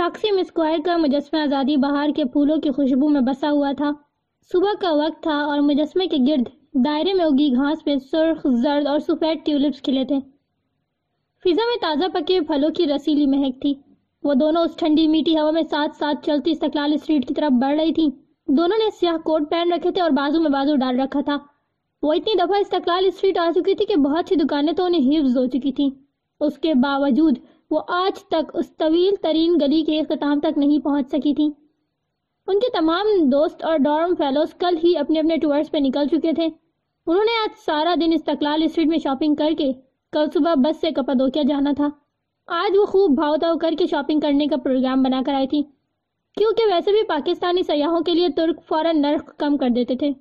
तकसीम स्क्वायर का मुजस्मा आज़ादी बहार के फूलों की खुशबू में बसा हुआ था। सुबह का वक्त था और मुजस्मे के गिर्द दायरे में उगी घास पे सुर्ख, जर्द और सफ़ेद ट्यूलिप्स खिले थे। फिजा में ताज़ा पके फलों की रसीली महक थी। वो दोनों उस ठंडी मीठी हवा में साथ साथ चलती इस्तकलाल स्ट्रीट की तरफ़ बढ़ रही थी। दोनों ने स्याह कोट पहन रखे थे और बाजू में बाजू डाल रखा था। वो इतनी दफ़ा इस्तकलाल स्ट्रीट आ चुकी थी कि बहुत सी दुकानें तो उन्हें हिफ्ज हो चुकी थी। उसके बावजूद वो आज तक उस तवील तरीन गली के अख्ताम तक नहीं पहुँच सकी थी। उनके तमाम दोस्त और डॉर्म फेलोज कल ही अपने अपने टूर्स पे निकल चुके थे। उन्होंने आज सारा दिन इस्तकलाल स्ट्रीट में शॉपिंग करके कल सुबह बस से कपादोकिया जाना था। आज वो खूब भाव ताव करके शॉपिंग करने का प्रोग्राम बनाकर आई थी। क्योंकि वैसे भी पाकिस्तानी सयाहों के लिए तुर्क फ़ौरन नर्क कम कर देते थे।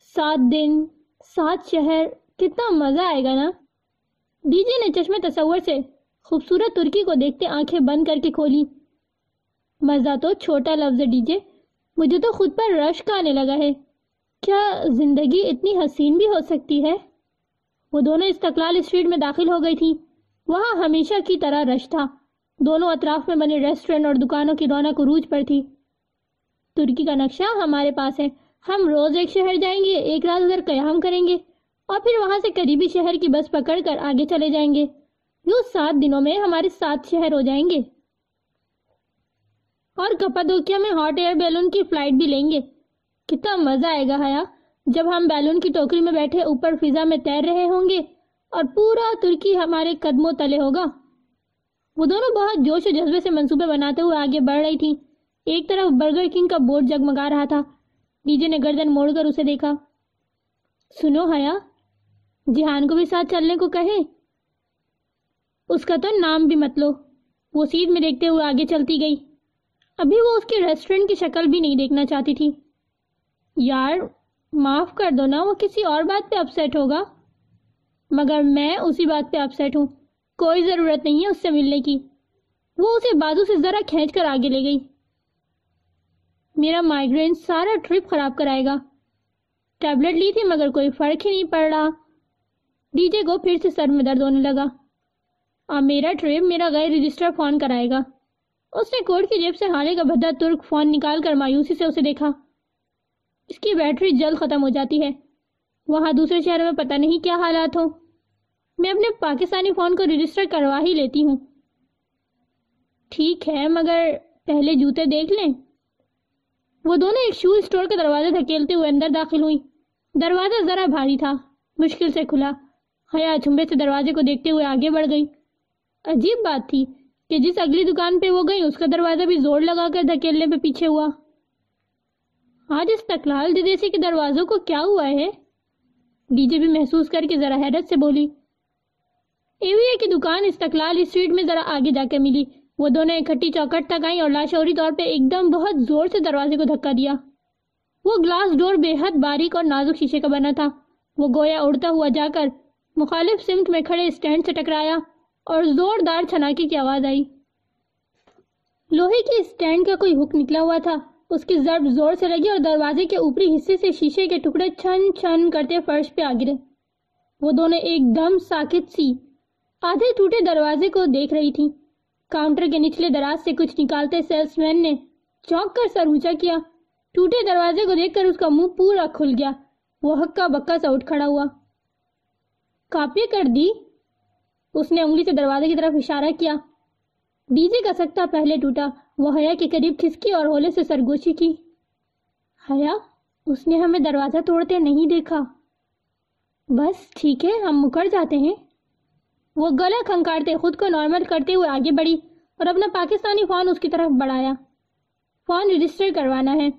सात दिन, सात शहर, कितना मज़ा आएगा ना? डीजे ने चश्मे तस्वर से खूबसूरत तुर्की को देखते आँखें बंद करके खोली। मज़ा तो छोटा लफ्ज़ डीजे। मुझे तो खुद पर रश्क आने लगा है। क्या ज़िंदगी इतनी हसीन भी हो सकती है? वो दोनों इस्तकलाल स्ट्रीट में दाखिल हो गई थी। वहाँ हमेशा की तरह रश था। दोनों अतराफ में बने रेस्टोरेंट और दुकानों की रौनक उरूज पर थी। तुर्की का नक्शा हमारे पास है। हम रोज एक शहर जाएँगे, एक रात उधर कयाम करेंगे। और फिर वहाँ से करीबी शहर की बस पकड़कर आगे चले जाएँगे। यूँ सात दिनों में हमारे सात शहर हो जाएँगे। और कपादोकिया में हॉट एयर बैलून की फ़्लाइट भी लेंगे। कितना मज़ा आएगा हया, जब हम बैलून की टोकरी में बैठे ऊपर फिजा में तैर रहे होंगे और पूरा तुर्की हमारे कदमों तले होगा। वो दोनों बहुत जोश और जज्बे से मंसूबे बनाते हुए आगे बढ़ रही थी। एक तरफ़ बर्गर किंग का बोर्ड जगमगा रहा था। डीजे ने गर्दन मोड़कर उसे देखा। सुनो हया जिहान को भी साथ चलने को कहे। उसका तो नाम भी मत लो। वो सीध में देखते हुए आगे चलती गई। अभी वो उसके रेस्टोरेंट की शक्ल भी नहीं देखना चाहती थी। यार, माफ़ कर दो ना, वो किसी और बात पे अपसेट होगा। मगर मैं उसी बात पे अपसेट हूँ। कोई ज़रूरत नहीं है उससे मिलने की। वो उसे बाजू से ज़रा खींच कर आगे ले गई। मेरा माइग्रेन सारा ट्रिप खराब कराएगा। टैबलेट ली थी मगर कोई फ़र्क ही नहीं पड़ रहा। डीजे को फिर से सर में दर्द होने लगा। अब मेरा ट्रिप, मेरा गैर रजिस्टर फ़ोन कराएगा। उसने कोट की जेब से हाले का भद्दा तुर्क फ़ोन निकाल कर मायूसी से उसे देखा। इसकी बैटरी जल्द ख़त्म हो जाती है। वहाँ दूसरे शहर में पता नहीं क्या हालात हो। मैं अपने पाकिस्तानी फ़ोन को रजिस्टर करवा ही लेती हूँ। ठीक है, मगर पहले जूते देख लें। वो दोनों एक शू स्टोर का दरवाज़ा धकेलते हुए अंदर दाखिल हुई। दरवाज़ा ज़रा भारी था, मुश्किल से खुला। हया चुंबे से दरवाजे को देखते हुए आगे बढ़ गई। अजीब बात थी कि जिस अगली दुकान पे वो गई, उसका दरवाज़ा भी ज़ोर लगाकर धकेलने पे पीछे हुआ। आज इस तकलाल दिदेसी के दरवाज़ों को क्या हुआ है? डीजे भी महसूस करके ज़रा हैरत से बोली एवीए की दुकान इस इस्तकलाल स्ट्रीट में जरा आगे जाकर मिली। वो दोनों इकट्ठी चौकट तक आई और लाशौरी तौर पे एकदम बहुत ज़ोर से दरवाजे को धक्का दिया। वो ग्लास डोर बेहद बारीक और नाजुक शीशे का बना था। वो गोया उड़ता हुआ जाकर मुखालिफ सिमट में खड़े स्टैंड से टकराया और जोरदार छनाके की आवाज़ आई। लोहे के स्टैंड का कोई हुक निकला हुआ था। उसकी जर्ब ज़ोर से लगी और दरवाजे के ऊपरी हिस्से से शीशे के टुकड़े छन छन करते फर्श पे आ गिरे। वो दोनों एकदम साकित सी, आधे टूटे दरवाजे को देख रही थी। काउंटर के निचले दराज से कुछ निकालते सेल्समैन ने चौंक कर सर ऊँचा किया। टूटे दरवाजे को देखकर उसका मुँह पूरा खुल गया। वो हक्का बक्का सा उठ खड़ा हुआ। कापिया कर दी। उसने उंगली से दरवाजे की तरफ़ इशारा किया। डीजे का सकता पहले टूटा। वो हया के करीब खिसकी और होले से सरगोशी की। हया, उसने हमें दरवाज़ा तोड़ते नहीं देखा। बस, ठीक है, हम मुकर जाते हैं। वो गला खंकारते खुद को नॉर्मल करते हुए आगे बढ़ी और अपना पाकिस्तानी फ़ोन उसकी तरफ़ बढ़ाया। फ़ोन रजिस्टर करवाना है।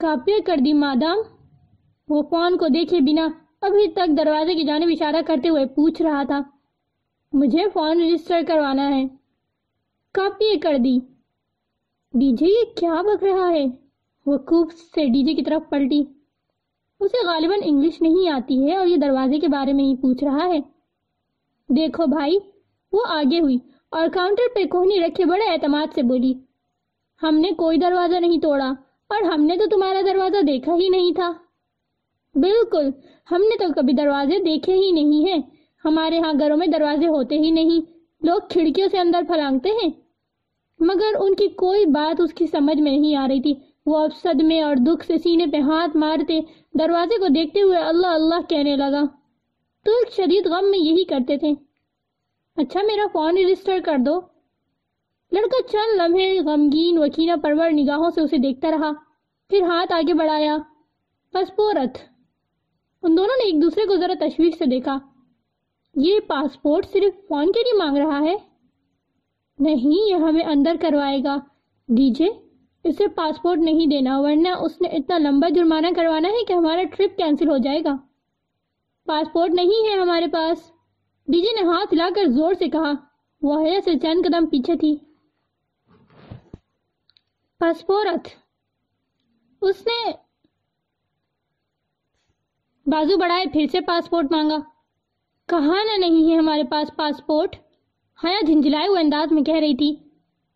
कापिया कर दी, मादाम। वो फ़ोन को देखे बिना अभी तक दरवाजे की जानब इशारा करते हुए पूछ रहा था, मुझे फ़ोन रजिस्टर करवाना है। कापिए कर दी। डीजे ये क्या बक रहा है? वो खूब से डीजे की तरफ़ पलटी। उसे गालिबन इंग्लिश नहीं आती है और ये दरवाजे के बारे में ही पूछ रहा है। देखो भाई, वो आगे हुई और काउंटर पे कोहनी रखे बड़े एतमाद से बोली, हमने कोई दरवाज़ा नहीं तोड़ा और हमने तो तुम्हारा दरवाज़ा देखा ही नहीं था। बिल्कुल, हमने तो कभी दरवाजे देखे ही नहीं हैं। हमारे यहाँ घरों में दरवाजे होते ही नहीं। लोग खिड़कियों से अंदर फलांगते हैं। मगर उनकी कोई बात उसकी समझ में नहीं आ रही थी। वो अब सदमे और दुख से सीने पे हाथ मारते दरवाजे को देखते हुए अल्लाह अल्लाह कहने लगा तो एक शदीद गम में यही करते थे। अच्छा मेरा फ़ोन रजिस्टर कर दो। लड़का चंद लम्हे, गमगीन वकीना परवर निगाहों से उसे देखता रहा, फिर हाथ आगे बढ़ाया। पसपोरत उन दोनों ने एक दूसरे को ज़रा तशवीश से देखा। ये पासपोर्ट सिर्फ़ फ़ोन के लिए मांग रहा है? नहीं ये हमें अंदर करवाएगा। दीजिए इसे पासपोर्ट नहीं देना, वरना उसने इतना लंबा जुर्माना करवाना है कि हमारा ट्रिप कैंसिल हो जाएगा। पासपोर्ट नहीं है हमारे पास। डीजे ने हाथ हिलाकर ज़ोर से कहा। वह हया से चंद कदम पीछे थी। पासपोर्ट। उसने बाजू बढ़ाए, फिर से पासपोर्ट मांगा। कहा ना नहीं है हमारे पास पासपोर्ट हया झिंझलाए हुए अंदाज में कह रही थी।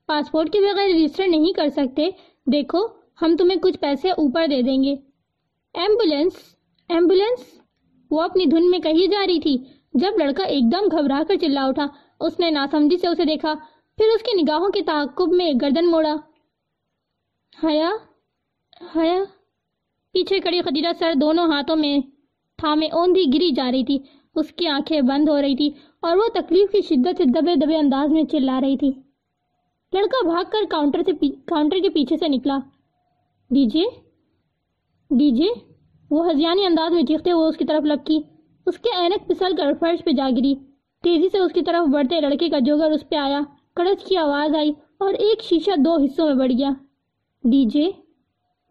पासपोर्ट के बगैर रजिस्टर नहीं कर सकते। देखो, हम तुम्हें कुछ पैसे ऊपर दे देंगे। एंबुलेंस एंबुलेंस वो अपनी धुन में कही जा रही थी। जब लड़का एकदम घबरा कर चिल्ला उठा, उसने नासमझी से उसे देखा। फिर उसकी निगाहों के ताकुब में गर्दन मोड़ा। हया हया। पीछे खड़ी खदीजा सर दोनों हाथों में थामे ओंधी गिरी जा रही थी। उसकी आँखें बंद हो रही थी और वो तकलीफ़ की शिद्दत से दबे दबे अंदाज में चिल्ला रही थी। लड़का भागकर काउंटर से काउंटर के पीछे से निकला। डीजे? डीजे? वो हजियानी अंदाज में चीखते हुए उसकी तरफ़ लपकी। उसके ऐनक फिसल कर फर्श पे जा गिरी। तेज़ी से उसकी तरफ़ बढ़ते लड़के का जोगर उस पे आया। कड़च की आवाज़ आई और एक शीशा दो हिस्सों में बढ़ गया। डीजे?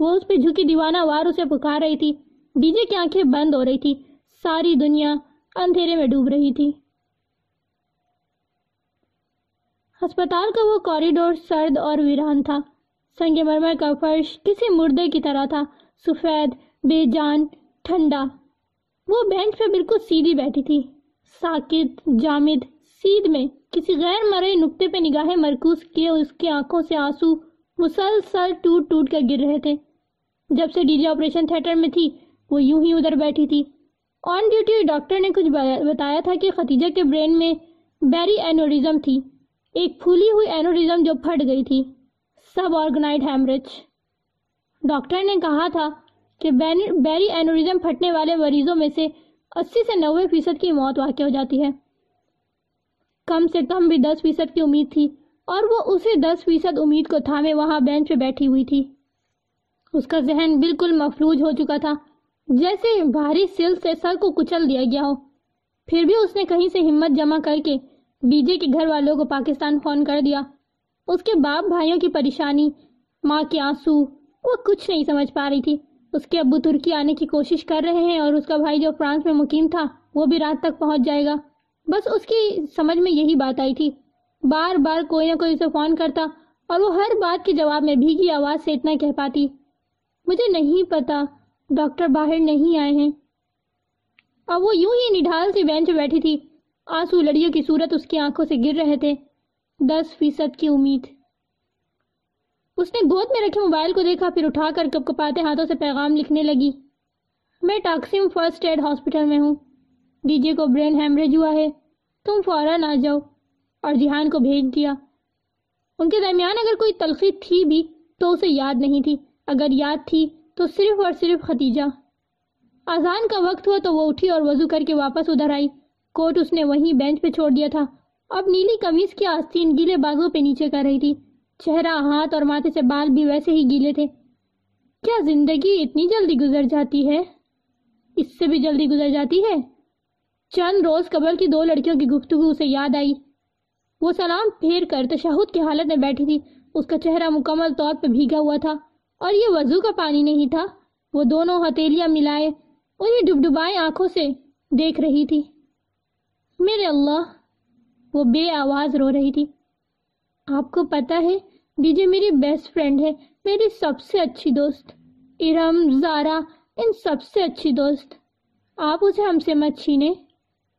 वो उस पे झुकी दीवाना वार उसे पुकार रही थी। डीजे की आँखें बंद हो रही थी। सारी दुनिया अंधेरे में डूब रही थी। अस्पताल का वो कॉरिडोर सर्द और वीरान था। संगमरमर का फर्श किसी मुर्दे की तरह था। सफ़ेद, बेजान, ठंडा। वो बेंच पे बिल्कुल सीधी बैठी थी। साकित, जामिद, सीध में किसी गैर मरे नुक्ते पे निगाहें मरकूज किए उसकी आँखों से आँसू मुसलसल टूट टूट कर गिर रहे थे। जब से डीजे ऑपरेशन थिएटर में थी वो यूँ ही उधर बैठी थी। ऑन ड्यूटी डॉक्टर ने कुछ बताया था कि खतीजा के ब्रेन में बैरी एनोरिज्म थी। एक फूली हुई एनोरिज्म जो फट गई थी। सब ऑर्गेनाइड हेमरेज डॉक्टर ने कहा था कि बैरी एनोरिज्म फटने वाले मरीजों में से 80 से 90 फ़ीसद की मौत वाक़ हो जाती है। कम से कम भी 10 फ़ीसद की उम्मीद थी और वो उसी 10 फ़ीसद उम्मीद को थामे वहाँ बेंच पे बैठी हुई थी। उसका जहन बिल्कुल मफलूज हो चुका था। जैसे भारी सिल से सर को कुचल दिया गया हो। फिर भी उसने कहीं से हिम्मत जमा करके बीजे के घर वालों को पाकिस्तान फ़ोन कर दिया। उसके बाप भाइयों की परेशानी, माँ के आँसू, वो कुछ नहीं समझ पा रही थी। उसके अब्बू तुर्की आने की कोशिश कर रहे हैं और उसका भाई जो फ्रांस में मुकीम था, वो भी रात तक पहुँच जाएगा। बस उसकी समझ में यही बात आई थी। बार बार कोई ना कोई उसे फ़ोन करता और वो हर बात के जवाब में भीगी आवाज़ से इतना कह पाती। मुझे नहीं पता डॉक्टर बाहर नहीं आए हैं। अब वो यूँ ही निढाल सी बेंच बैठी थी। आँसू लड़ियों की सूरत उसकी आँखों से गिर रहे थे। दस फ़ीसद की उम्मीद। उसने गोद में रखे मोबाइल को देखा, फिर उठाकर कपकपाते हाथों से पैगाम लिखने लगी। मैं टाक्सिम फ़र्स्ट एड हॉस्पिटल में हूँ। डीजे को ब्रेन हेमरेज हुआ है। तुम फ़ौरन आ जाओ। और जिहान को भेज दिया। उनके दरमियान अगर कोई तलखी थी भी तो उसे याद नहीं थी। अगर याद थी तो सिर्फ़ और सिर्फ़ खतीजा आजान का वक्त हुआ तो वो उठी और वज़ू करके वापस उधर आई। कोट उसने वहीं बेंच पे छोड़ दिया था। अब नीली कमीज की आस्तीन गीले बाजुओं पे नीचे कर रही थी। चेहरा, हाथ और माथे से बाल भी वैसे ही गीले थे। क्या ज़िंदगी इतनी जल्दी गुजर जाती है? इससे भी जल्दी गुजर जाती है? चंद रोज कबल की दो लड़कियों की गुफ्तगु उसे याद आई। वो सलाम फेर कर तशहद की हालत में बैठी थी। उसका चेहरा मुकम्मल तौर पर भीगा हुआ था। और ये वज़ू का पानी नहीं था। वो दोनों हथेलियाँ मिलाए, उन्हें डुबडुबाए आँखों से देख रही थी। मेरे अल्लाह, वो बे आवाज़ रो रही थी। आपको पता है, डीजे मेरी बेस्ट फ्रेंड है, मेरी सबसे अच्छी दोस्त। इरम, जारा, इन सबसे अच्छी दोस्त। आप उसे हमसे मत छीने।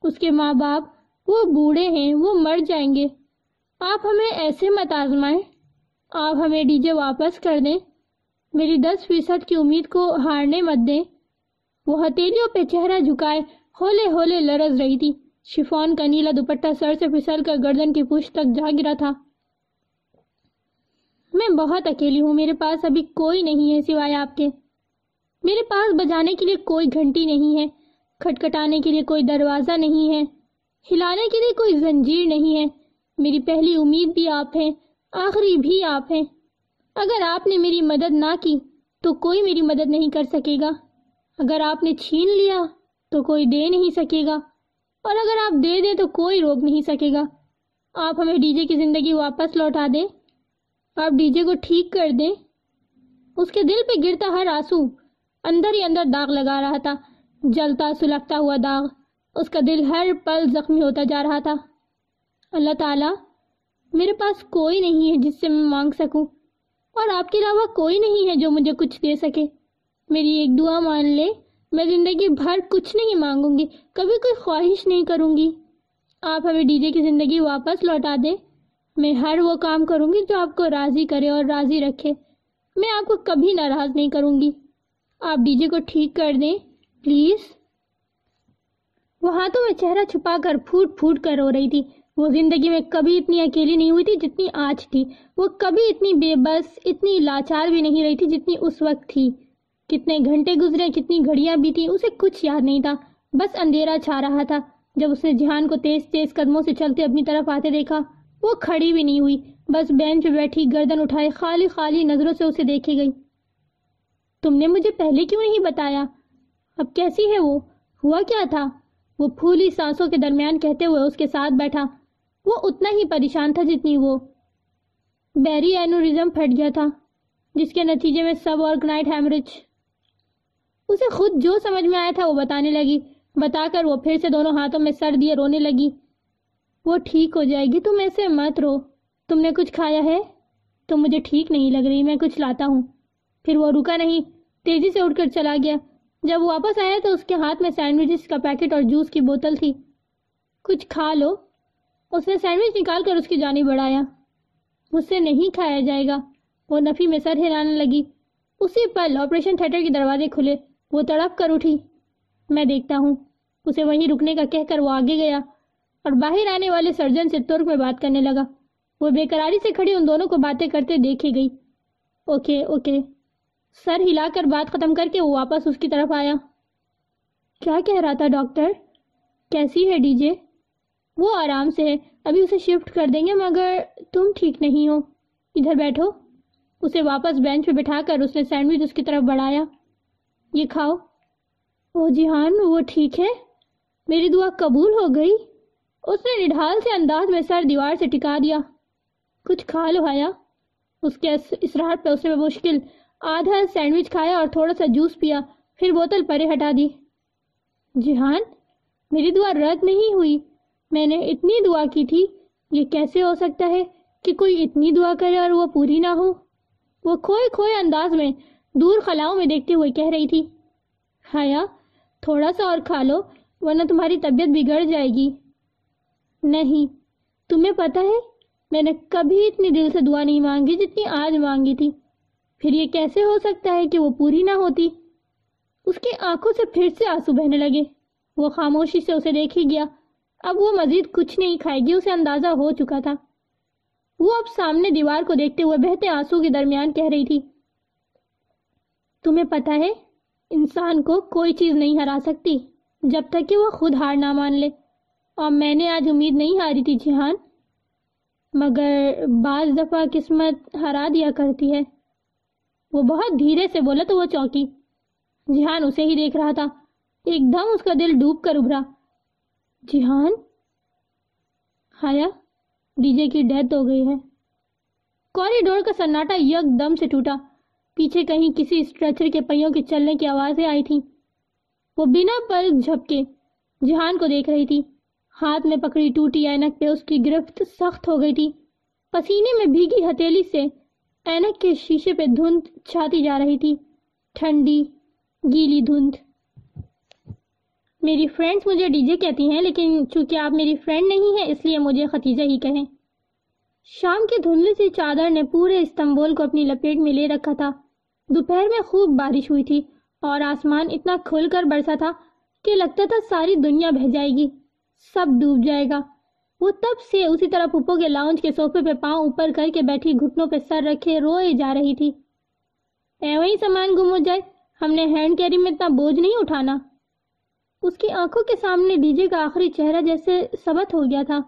उसके माँ बाप वो बूढ़े हैं, वो मर जाएँगे। आप हमें ऐसे मत आजमाएँ। आप हमें डीजे वापस कर दें। मेरी दस फ़ीसद की उम्मीद को हारने मत दें। वो हथेलियों पे चेहरा झुकाए होले होले लरज रही थी। शिफॉन का नीला दुपट्टा सर से फिसल कर गर्दन की पुश तक जा गिरा था। मैं बहुत अकेली हूँ, मेरे पास अभी कोई नहीं है सिवाय आपके। मेरे पास बजाने के लिए कोई घंटी नहीं है, खटखटाने के लिए कोई दरवाज़ा नहीं है, हिलाने के लिए कोई जंजीर नहीं है। मेरी पहली उम्मीद भी आप हैं, आखिरी भी आप हैं। अगर आपने मेरी मदद ना की तो कोई मेरी मदद नहीं कर सकेगा। अगर आपने छीन लिया तो कोई दे नहीं सकेगा। और अगर आप दे दें तो कोई रोक नहीं सकेगा। आप हमें डीजे की ज़िंदगी वापस लौटा दें। आप डीजे को ठीक कर दें। उसके दिल पे गिरता हर आँसू, अंदर ही अंदर दाग लगा रहा था। जलता, सुलगता हुआ दाग, उसका दिल हर पल जख्मी होता जा रहा था। अल्लाह ताला, मेरे पास कोई नहीं है जिससे मैं मांग सकूँ। और आपके अलावा कोई नहीं है जो मुझे कुछ दे सके। मेरी एक दुआ मान ले, मैं ज़िंदगी भर कुछ नहीं मांगूँगी, कभी कोई ख्वाहिश नहीं करूँगी। आप हमें डीजे की ज़िंदगी वापस लौटा दें। मैं हर वो काम करूँगी जो आपको राज़ी करे और राज़ी रखे। मैं आपको कभी नाराज़ नहीं करूँगी। आप डीजे को ठीक कर दें, प्लीज़। वो हाथों में चेहरा छुपा कर फूट फूट कर रो रही थी। वो ज़िंदगी में कभी इतनी अकेली नहीं हुई थी जितनी आज थी। वो कभी इतनी बेबस, इतनी लाचार भी नहीं रही थी जितनी उस वक्त थी। कितने घंटे गुजरे, कितनी घड़ियाँ बीती, उसे कुछ याद नहीं था। बस अंधेरा छा रहा था। जब उसने जिहान को तेज तेज कदमों से चलते अपनी तरफ़ आते देखा, वो खड़ी भी नहीं हुई। बस बेंच पे बैठी गर्दन उठाए खाली खाली नज़रों से उसे देखी गई। तुमने मुझे पहले क्यों नहीं बताया? अब कैसी है वो? हुआ क्या था? वो फूली सांसों के दरमियान कहते हुए उसके साथ बैठा। वो उतना ही परेशान था जितनी वो। बैरी एनोरिज्म फट गया था, जिसके नतीजे में सब ऑर्गनाइट हेमरेज। उसे खुद जो समझ में आया था वो बताने लगी। बताकर वो फिर से दोनों हाथों में सर दिए रोने लगी। वो ठीक हो जाएगी, तुम ऐसे मत रो। तुमने कुछ खाया है? तो मुझे ठीक नहीं लग रही, मैं कुछ लाता हूँ। फिर वो रुका नहीं, तेज़ी से उठकर चला गया। जब वापस आया तो उसके हाथ में सैंडविचेस का पैकेट और जूस की बोतल थी। कुछ खा लो। उसने सैंडविच निकाल कर उसकी जानी बढ़ाया। मुझसे नहीं खाया जाएगा। वो नफ़ी में सर हिलाने लगी। उसी पल ऑपरेशन थिएटर के दरवाजे खुले। वो तड़प कर उठी। मैं देखता हूँ। उसे वहीं रुकने का कहकर वो आगे गया और बाहर आने वाले सर्जन से तुर्क में बात करने लगा। वो बेकरारी से खड़ी उन दोनों को बातें करते देखी गई। Okay okay. सर हिलाकर बात खत्म करके वो वापस उसकी तरफ़ आया। क्या कह रहा था डॉक्टर? कैसी है डीजे? वो आराम से है। अभी उसे शिफ्ट कर देंगे, मगर तुम ठीक नहीं हो। इधर बैठो। उसे वापस बेंच पे बिठाकर उसने सैंडविच उसकी तरफ़ बढ़ाया। ये खाओ। ओ जिहान वो ठीक है। मेरी दुआ कबूल हो गई। उसने निढाल से अंदाज में सर दीवार से टिका दिया। कुछ खा लो आया उसके इसराहट पे उसने मुश्किल आधा सैंडविच खाया और थोड़ा सा जूस पिया। फिर बोतल परे हटा दी। जिहान मेरी दुआ रद्द नहीं हुई। मैंने इतनी दुआ की थी, ये कैसे हो सकता है कि कोई इतनी दुआ करे और वो पूरी ना हो? वो खोए खोए अंदाज में, दूर खलाओं में देखते हुए कह रही थी, हाया, थोड़ा सा और खा लो, वरना तुम्हारी तबीयत बिगड़ जाएगी। नहीं, तुम्हें पता है, मैंने कभी इतनी दिल से दुआ नहीं मांगी जितनी आज मांगी थी। फिर ये कैसे हो सकता है कि वो पूरी ना होती? उसकी आँखों से फिर से आँसू बहने लगे। वो खामोशी से उसे देख ही गया। अब वो मजीद कुछ नहीं खाएगी, उसे अंदाज़ा हो चुका था। वो अब सामने दीवार को देखते हुए बहते आँसू के दरमियान कह रही थी, तुम्हें पता है, इंसान को कोई चीज़ नहीं हरा सकती, जब तक कि वो खुद हार ना मान ले। और मैंने आज उम्मीद नहीं हारी थी जिहान, मगर बाज दफ़ा किस्मत हरा दिया करती है। वो बहुत धीरे से बोला तो वो चौकी। जिहान उसे ही देख रहा था। एकदम उसका दिल डूब कर उभरा। जिहान हाया डीजे की डेथ हो गई है। कॉरिडोर का सन्नाटा यकदम से टूटा। पीछे कहीं किसी स्ट्रेचर के पहियों के चलने की आवाज़ें आई थी। वो बिना पल झपके जिहान को देख रही थी। हाथ में पकड़ी टूटी ऐनक पे उसकी गिरफ्त सख्त हो गई थी। पसीने में भीगी हथेली से ऐनक के शीशे पे धुंध छाती जा रही थी। ठंडी, गीली धुंध। मेरी फ्रेंड्स मुझे डीजे कहती हैं, लेकिन चूँकि आप मेरी फ्रेंड नहीं हैं, इसलिए मुझे खतीजा ही कहें। शाम की धुंधली सी चादर ने पूरे इस्तंबुल को अपनी लपेट में ले रखा था। दोपहर में खूब बारिश हुई थी, और आसमान इतना खुलकर बरसा था कि लगता था सारी दुनिया बह जाएगी, सब डूब जाएगा। वो तब से उसी तरह पुप्पो के लाउंज के सोफे पे पाँव ऊपर करके बैठी घुटनों पे सर रखे रोए जा रही थी। एवं ही सामान गुम हो जाए, हमने हैंड कैरी में इतना बोझ नहीं उठाना। उसकी आँखों के सामने डीजे का आखिरी चेहरा जैसे सबत हो गया था।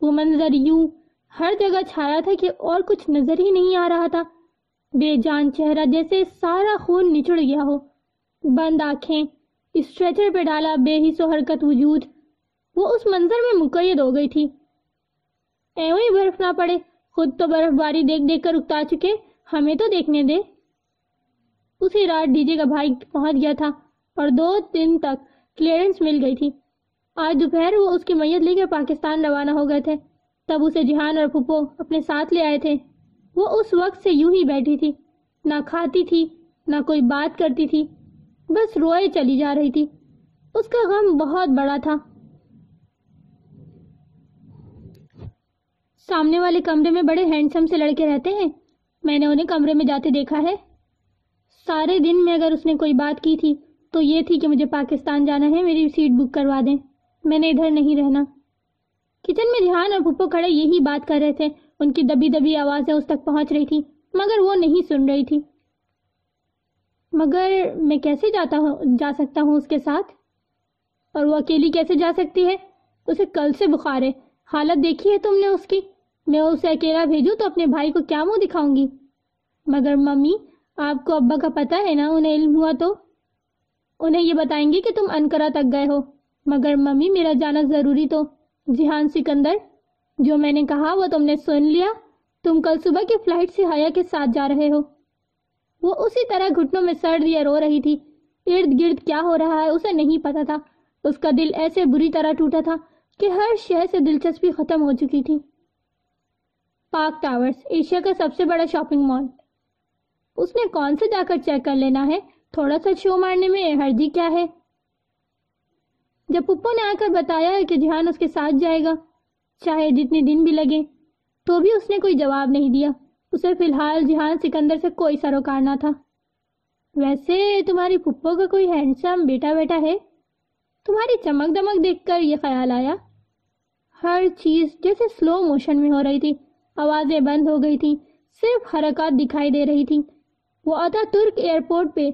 वो मंजर यूँ हर जगह छाया था कि और कुछ नज़र ही नहीं आ रहा था। बेजान चेहरा जैसे सारा खून निचड़ गया हो। बंद आँखें स्ट्रेचर पे डाला बेहिसो हरकत वजूद। वो उस मंजर में मुकैद हो गई थी। एवं ही बर्फ़ ना पड़े, खुद तो बर्फबारी देख देख कर उकता चुके, हमें तो देखने दे। उसी रात डीजे का भाई पहुँच गया था और दो दिन तक क्लियरेंस मिल गई थी। आज दोपहर वो उसकी मैयत लेकर पाकिस्तान रवाना हो गए थे। तब उसे जिहान और पुप्पो अपने साथ ले आए थे। वो उस वक्त से यूँ ही बैठी थी। ना खाती थी, ना कोई बात करती थी। बस रोए चली जा रही थी। उसका गम बहुत बड़ा था। सामने वाले कमरे में बड़े हैंडसम से लड़के रहते हैं। मैंने उन्हें कमरे में जाते देखा है। सारे दिन में अगर उसने कोई बात की थी तो ये थी कि मुझे पाकिस्तान जाना है, मेरी सीट बुक करवा दें। मैंने इधर नहीं रहना। किचन में ध्यान और पुप्पो खड़े यही बात कर रहे थे। उनकी दबी दबी आवाज़ें उस तक पहुँच रही थी, मगर वो नहीं सुन रही थी। मगर मैं कैसे जाता हूँ, जा सकता हूँ उसके साथ? और वो अकेली कैसे जा सकती है? उसे कल से बुखार है। हालत देखी है तुमने उसकी? मैं उसे अकेला भेजूं तो अपने भाई को क्या मुँह दिखाऊँगी? मगर मम्मी, आपको अब्बा का पता है ना, उन्हें इल्म हुआ तो? उन्हें ये बताएँगे कि तुम अनकरा तक गए हो। मगर मम्मी, मेरा जाना ज़रूरी तो। जिहान सिकंदर, जो मैंने कहा वो तुमने सुन लिया। तुम कल सुबह की फ़्लाइट से हया के साथ जा रहे हो। वो उसी तरह घुटनों में सड़ दिया रो रही थी। इर्द गिर्द क्या हो रहा है उसे नहीं पता था। उसका दिल ऐसे बुरी तरह टूटा था कि हर शहर से दिलचस्पी खत्म हो चुकी थी। पार्क टावर्स, एशिया का सबसे बड़ा शॉपिंग मॉल। उसने कौन से जाकर चेक कर लेना है? थोड़ा सा शो मारने में हर्जी क्या है? जब पुप्पो ने आकर बताया कि जिहान उसके साथ जाएगा, चाहे जितने दिन भी लगे तो भी उसने कोई जवाब नहीं दिया। उसे फ़िलहाल जिहान सिकंदर से कोई सरोकार ना था। वैसे तुम्हारी पुप्पो का कोई हैंडसम बेटा बेटा है? तुम्हारी चमक दमक देखकर यह ख्याल आया। हर चीज़ जैसे स्लो मोशन में हो रही थी। आवाज़ें बंद हो गई थी। सिर्फ़ हरकत दिखाई दे रही थी। वो अता तुर्क एयरपोर्ट पे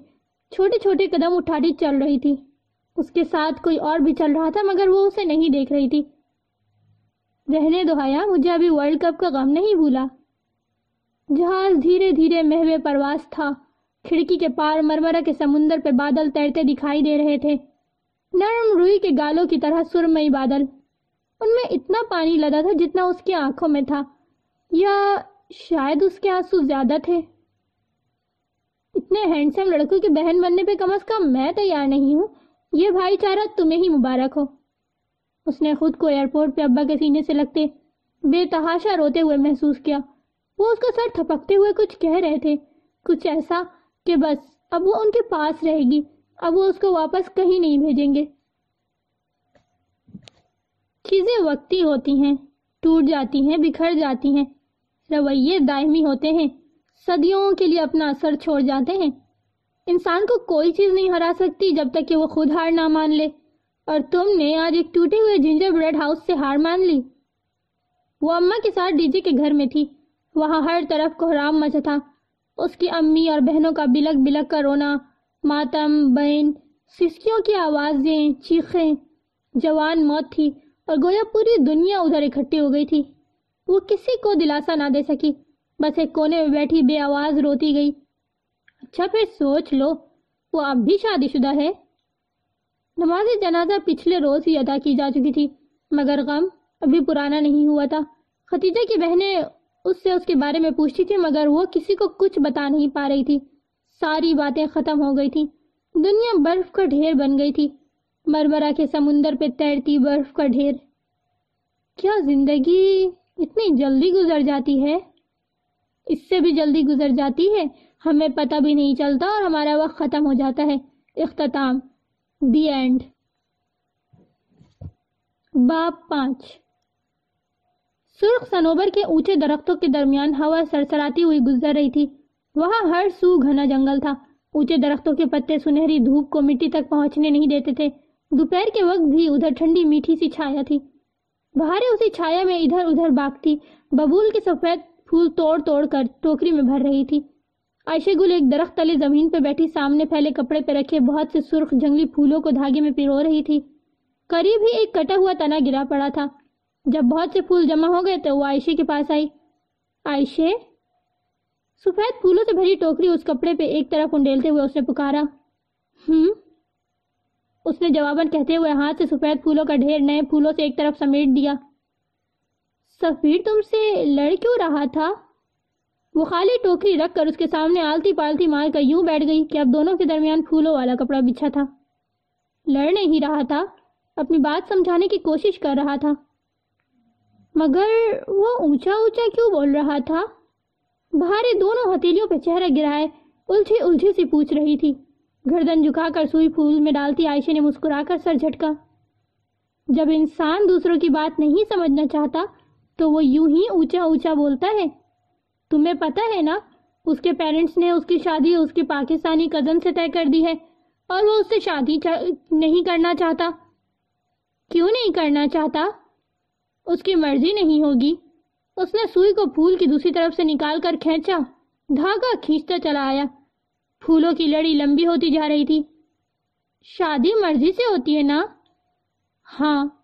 छोटे छोटे कदम उठाती चल रही थी। उसके साथ कोई और भी चल रहा था, मगर वो उसे नहीं देख रही थी। रहने दो हया मुझे अभी वर्ल्ड कप का गम नहीं भूला। जहाज़ धीरे धीरे महवे परवास था। खिड़की के पार मरमरा के समुंदर पे बादल तैरते दिखाई दे रहे थे। नरम रुई के गालों की तरह सुरमई बादल। उनमें इतना पानी लदा था जितना उसकी आँखों में था। या शायद उसके आँसू ज़्यादा थे। इतने हैंडसम लड़कों की बहन बनने पे कम अज कम मैं तैयार नहीं हूँ। ये भाईचारा तुम्हें ही मुबारक हो। उसने खुद को एयरपोर्ट पे अब्बा के सीने से लगते बेतहाशा रोते हुए महसूस किया। वो उसका सर थपकते हुए कुछ कह रहे थे। कुछ ऐसा कि बस, अब वो उनके पास रहेगी। अब वो उसको वापस कहीं नहीं भेजेंगे। चीज़ें वक्ती होती हैं, टूट जाती हैं, बिखर जाती हैं, रवैये दायमी होते हैं। सदियों के लिए अपना असर छोड़ जाते हैं। इंसान को कोई चीज़ नहीं हरा सकती जब तक कि वो खुद हार ना मान ले। और तुमने आज एक टूटे हुए जिंजर ब्रेड हाउस से हार मान ली। वो अम्मा के साथ डीजे के घर में थी। वहाँ हर तरफ़ कोहराम मचा था। उसकी अम्मी और बहनों का बिलक बिलक का रोना, मातम, बहन, सिस्कियों की आवाज़ें, चीखें। जवान मौत थी और गोया पूरी दुनिया उधर इकट्ठी हो गई थी। वो किसी को दिलासा ना दे सकी। बस एक कोने में बैठी बेआवाज रोती गई। अच्छा फिर सोच लो, वो अब भी शादीशुदा है। नमाज़ जनाजा पिछले रोज ही अदा की जा चुकी थी, मगर गम अभी पुराना नहीं हुआ था। खतीजा की बहनें उससे उसके बारे में पूछती थी, मगर वो किसी को कुछ बता नहीं पा रही थी। सारी बातें खत्म हो गई थी। दुनिया बर्फ़ का ढेर बन गई थी। मरमरा के समुंदर पे तैरती बर्फ़ का ढेर। क्या ज़िंदगी इतनी जल्दी गुजर जाती है? इससे भी जल्दी गुजर जाती है। हमें पता भी नहीं चलता और हमारा वक्त ख़त्म हो जाता है। इख्ताम दी एंड। बाप पाँच। सुर्ख सनोबर के ऊँचे दरख्तों के दरमियान हवा सरसराती हुई गुजर रही थी। वहाँ हर सू घना जंगल था। ऊँचे दरख्तों के पत्ते सुनहरी धूप को मिट्टी तक पहुँचने नहीं देते थे। दोपहर के वक्त भी उधर ठंडी मीठी सी छाया थी। बहारे उसी छाया में इधर उधर भागती। बबूल के सफ़ेद फूल तोड़ तोड़ कर टोकरी में भर रही थी। आयशे गुल एक दरख्त तले ज़मीन पर बैठी, सामने फैले कपड़े पर रखे बहुत से सुर्ख जंगली फूलों को धागे में पिरो रही थी। करीब ही एक कटा हुआ तना गिरा पड़ा था। जब बहुत से फूल जमा हो गए तो वो आयशे के पास आई। आयशे? सफ़ेद फूलों से भरी टोकरी उस कपड़े पे एक तरफ़ उंडेलते हुए उसने पुकारा। हम्म? उसने जवाबन कहते हुए हाथ से सफ़ेद फूलों का ढेर नए फूलों से एक तरफ़ समेट दिया। सफीर तुमसे लड़ क्यों रहा था? वो खाली टोकरी रखकर उसके सामने आलती पालती मारकर यूँ बैठ गई कि अब दोनों के दरमियान फूलों वाला कपड़ा बिछा था। लड़ नहीं रहा था, अपनी बात समझाने की कोशिश कर रहा था। मगर वो ऊँचा ऊँचा क्यों बोल रहा था? भारे दोनों हथेलियों पे चेहरा गिराए उलझी उलझी सी पूछ रही थी। गर्दन झुकाकर सुई फूल में डालती आयशे ने मुस्कुराकर सर झटका। जब इंसान दूसरों की बात नहीं समझना चाहता तो वो यूँ ही ऊँचा ऊँचा बोलता है। तुम्हें पता है ना, उसके पेरेंट्स ने उसकी शादी उसके पाकिस्तानी कज़न से तय कर दी है और वो उससे शादी नहीं करना चाहता। क्यों नहीं करना चाहता? उसकी मर्ज़ी नहीं होगी। उसने सुई को फूल की दूसरी तरफ़ से निकाल कर खींचा, धागा खींचता चला आया। फूलों की लड़ी लंबी होती जा रही थी। शादी मर्ज़ी से होती है ना? हाँ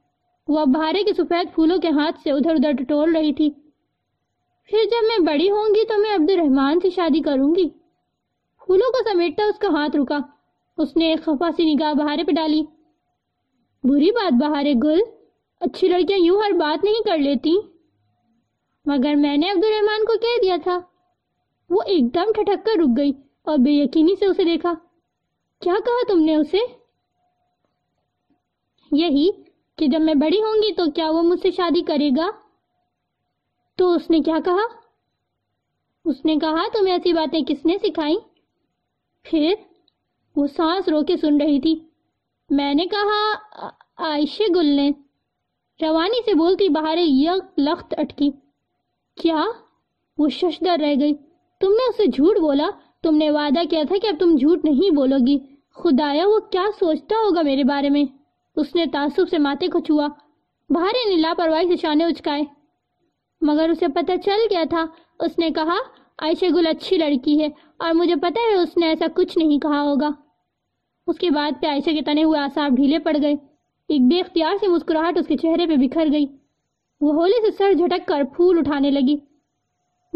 वह भारे के सफ़ेद फूलों के हाथ से उधर उधर टटोल रही थी। फिर जब मैं बड़ी होंगी तो मैं अब्दुलरहमान से शादी करूँगी। फूलों को समेटता उसका हाथ रुका। उसने एक खफा सी निगाह बहारे पे डाली। बुरी बात, बहारे गुल। अच्छी लड़कियाँ यूँ हर बात नहीं कर लेती। मगर मैंने अब्दुल रहमान को कह दिया था। वो एकदम ठटक कर रुक गई और बेयकीनी से उसे देखा। क्या कहा तुमने उसे? यही कि जब मैं बड़ी होंगी तो क्या वो मुझसे शादी करेगा? तो उसने क्या कहा? उसने कहा, तुम्हें ऐसी बातें किसने सिखाई? फिर वो सांस रोके सुन रही थी। मैंने कहा आयशे गुल ने रवानी से बोलती बाहर यक लख्त अटकी। क्या? वो शशदर रह गई। तुमने उसे झूठ बोला? तुमने वादा किया था कि अब तुम झूठ नहीं बोलोगी। खुदाया, वो क्या सोचता होगा मेरे बारे में? उसने तासुब से माथे को छुआ। भारे लापरवाही से शाने उचकाए। मगर उसे पता चल गया था, उसने कहा आयशा गुल अच्छी लड़की है और मुझे पता है उसने ऐसा कुछ नहीं कहा होगा। उसके बाद पे आयशा के तने हुए आसार ढीले पड़ गए। एक बेख्तियार से मुस्कुराहट उसके चेहरे पे बिखर गई। वो होली से सर झटक कर फूल उठाने लगी।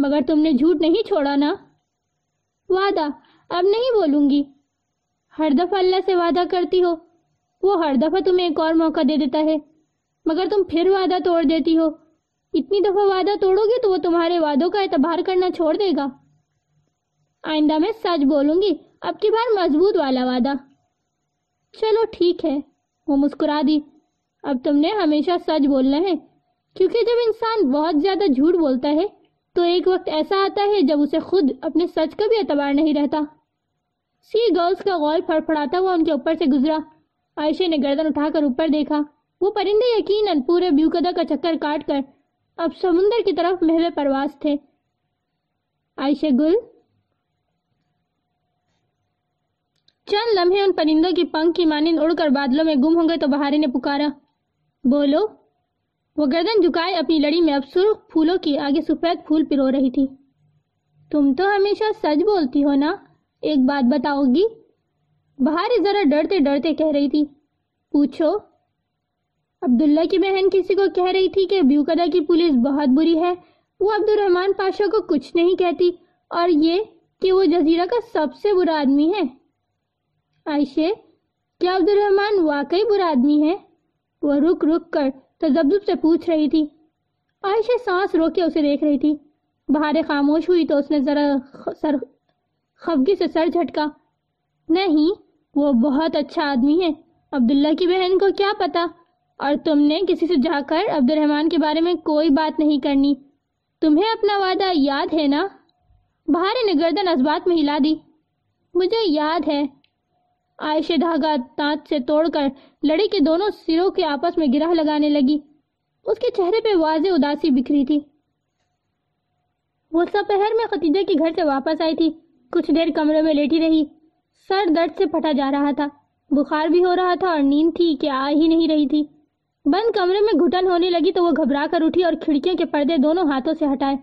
मगर तुमने झूठ नहीं छोड़ा ना? वादा, अब नहीं बोलूँगी। हर दफ़ा अल्लाह से वादा करती हो। वो हर दफ़ा तुम्हें एक और मौका दे देता है। मगर तुम फिर वादा तोड़ देती हो। इतनी दफ़ा वादा तोड़ोगे तो वो तुम्हारे वादों का एतबार करना छोड़ देगा। आइंदा, मैं सच बोलूँगी, अब की बार मज़बूत वाला वादा। चलो ठीक है, वो मुस्कुरा दी। अब तुमने हमेशा सच बोलना है, क्योंकि जब इंसान बहुत ज़्यादा झूठ बोलता है तो एक वक्त ऐसा आता है जब उसे खुद अपने सच का भी एतबार नहीं रहता। सी गर्ल्स का गौल फड़फड़ाता हुआ उनके ऊपर से गुजरा। आयशे ने गर्दन उठाकर ऊपर देखा। वो परिंदे यकीनन पूरे ब्यूकदा का चक्कर काट कर अब समुंदर की तरफ़ महवे परवास थे। आयशे गुल, चंद लम्हे उन परिंदों की पंख की मानिंद उड़कर बादलों में गुम हो गए तो बहारी ने पुकारा, बोलो, वो गर्दन झुकाए अपनी लड़ी में अब सुर्ख फूलों की आगे सफ़ेद फूल पिरो रही थी। तुम तो हमेशा सच बोलती हो ना? एक बात बताओगी बहारी जरा डरते डरते कह रही थी, पूछो, अब्दुल्ला की बहन किसी को कह रही थी कि ब्यूकदा की पुलिस बहुत बुरी है? वो अब्दुलरहमान पाशा को कुछ नहीं कहती, और ये कि वो जजीरा का सबसे बुरा आदमी है? आयशे, क्या अब्दुलरहमान वाकई बुरा आदमी है? वो रुक रुक कर तजब्जुब से पूछ रही थी। आयशे सांस रोक के उसे देख रही थी। बाहर खामोश हुई तो उसने जरा सर खफगी से सर झटका। नहीं वो बहुत अच्छा आदमी है। अब्दुल्ला की बहन को क्या पता? और तुमने किसी से जाकर अब्दुलरहमान के बारे में कोई बात नहीं करनी। तुम्हें अपना वादा याद है ना? बहारे ने गर्दन असबात में हिला दी। मुझे याद है। आयशे धागा दांत से तोड़कर लड़ी के दोनों सिरों के आपस में गिरह लगाने लगी। उसके चेहरे पे वाजे उदासी बिखरी थी। वो दोपहर में खतीजा के घर से वापस आई थी। कुछ देर कमरे में लेटी रही। सर दर्द से फटा जा रहा था। बुखार भी हो रहा था और नींद थी कि आ ही नहीं रही थी। बंद कमरे में घुटन होने लगी तो वो घबरा कर उठी और खिड़कियों के पर्दे दोनों हाथों से हटाए।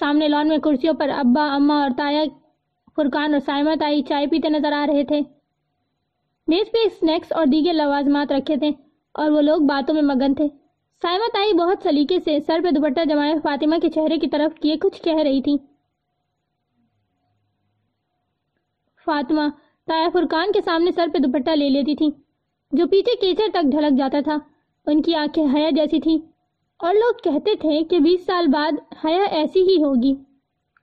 सामने लॉन में कुर्सियों पर अब्बा, अम्मा और ताया, फुरकान और साइमा ताई चाय पीते नज़र आ रहे थे। मेज पे स्नैक्स और दीगे लवाजमात रखे थे और वो लोग बातों में मगन थे। साइमा ताई बहुत सलीके से सर पे दुपट्टा जमाए फातिमा के चेहरे की तरफ़ किए कुछ कह रही थी। फातिमा ताया फुरकान के सामने सर पे दुपट्टा ले लेती थी, जो पीछे कीचड़ तक ढलक जाता था। उनकी आँखें हया जैसी थी, और लोग कहते थे कि बीस साल बाद हया ऐसी ही होगी।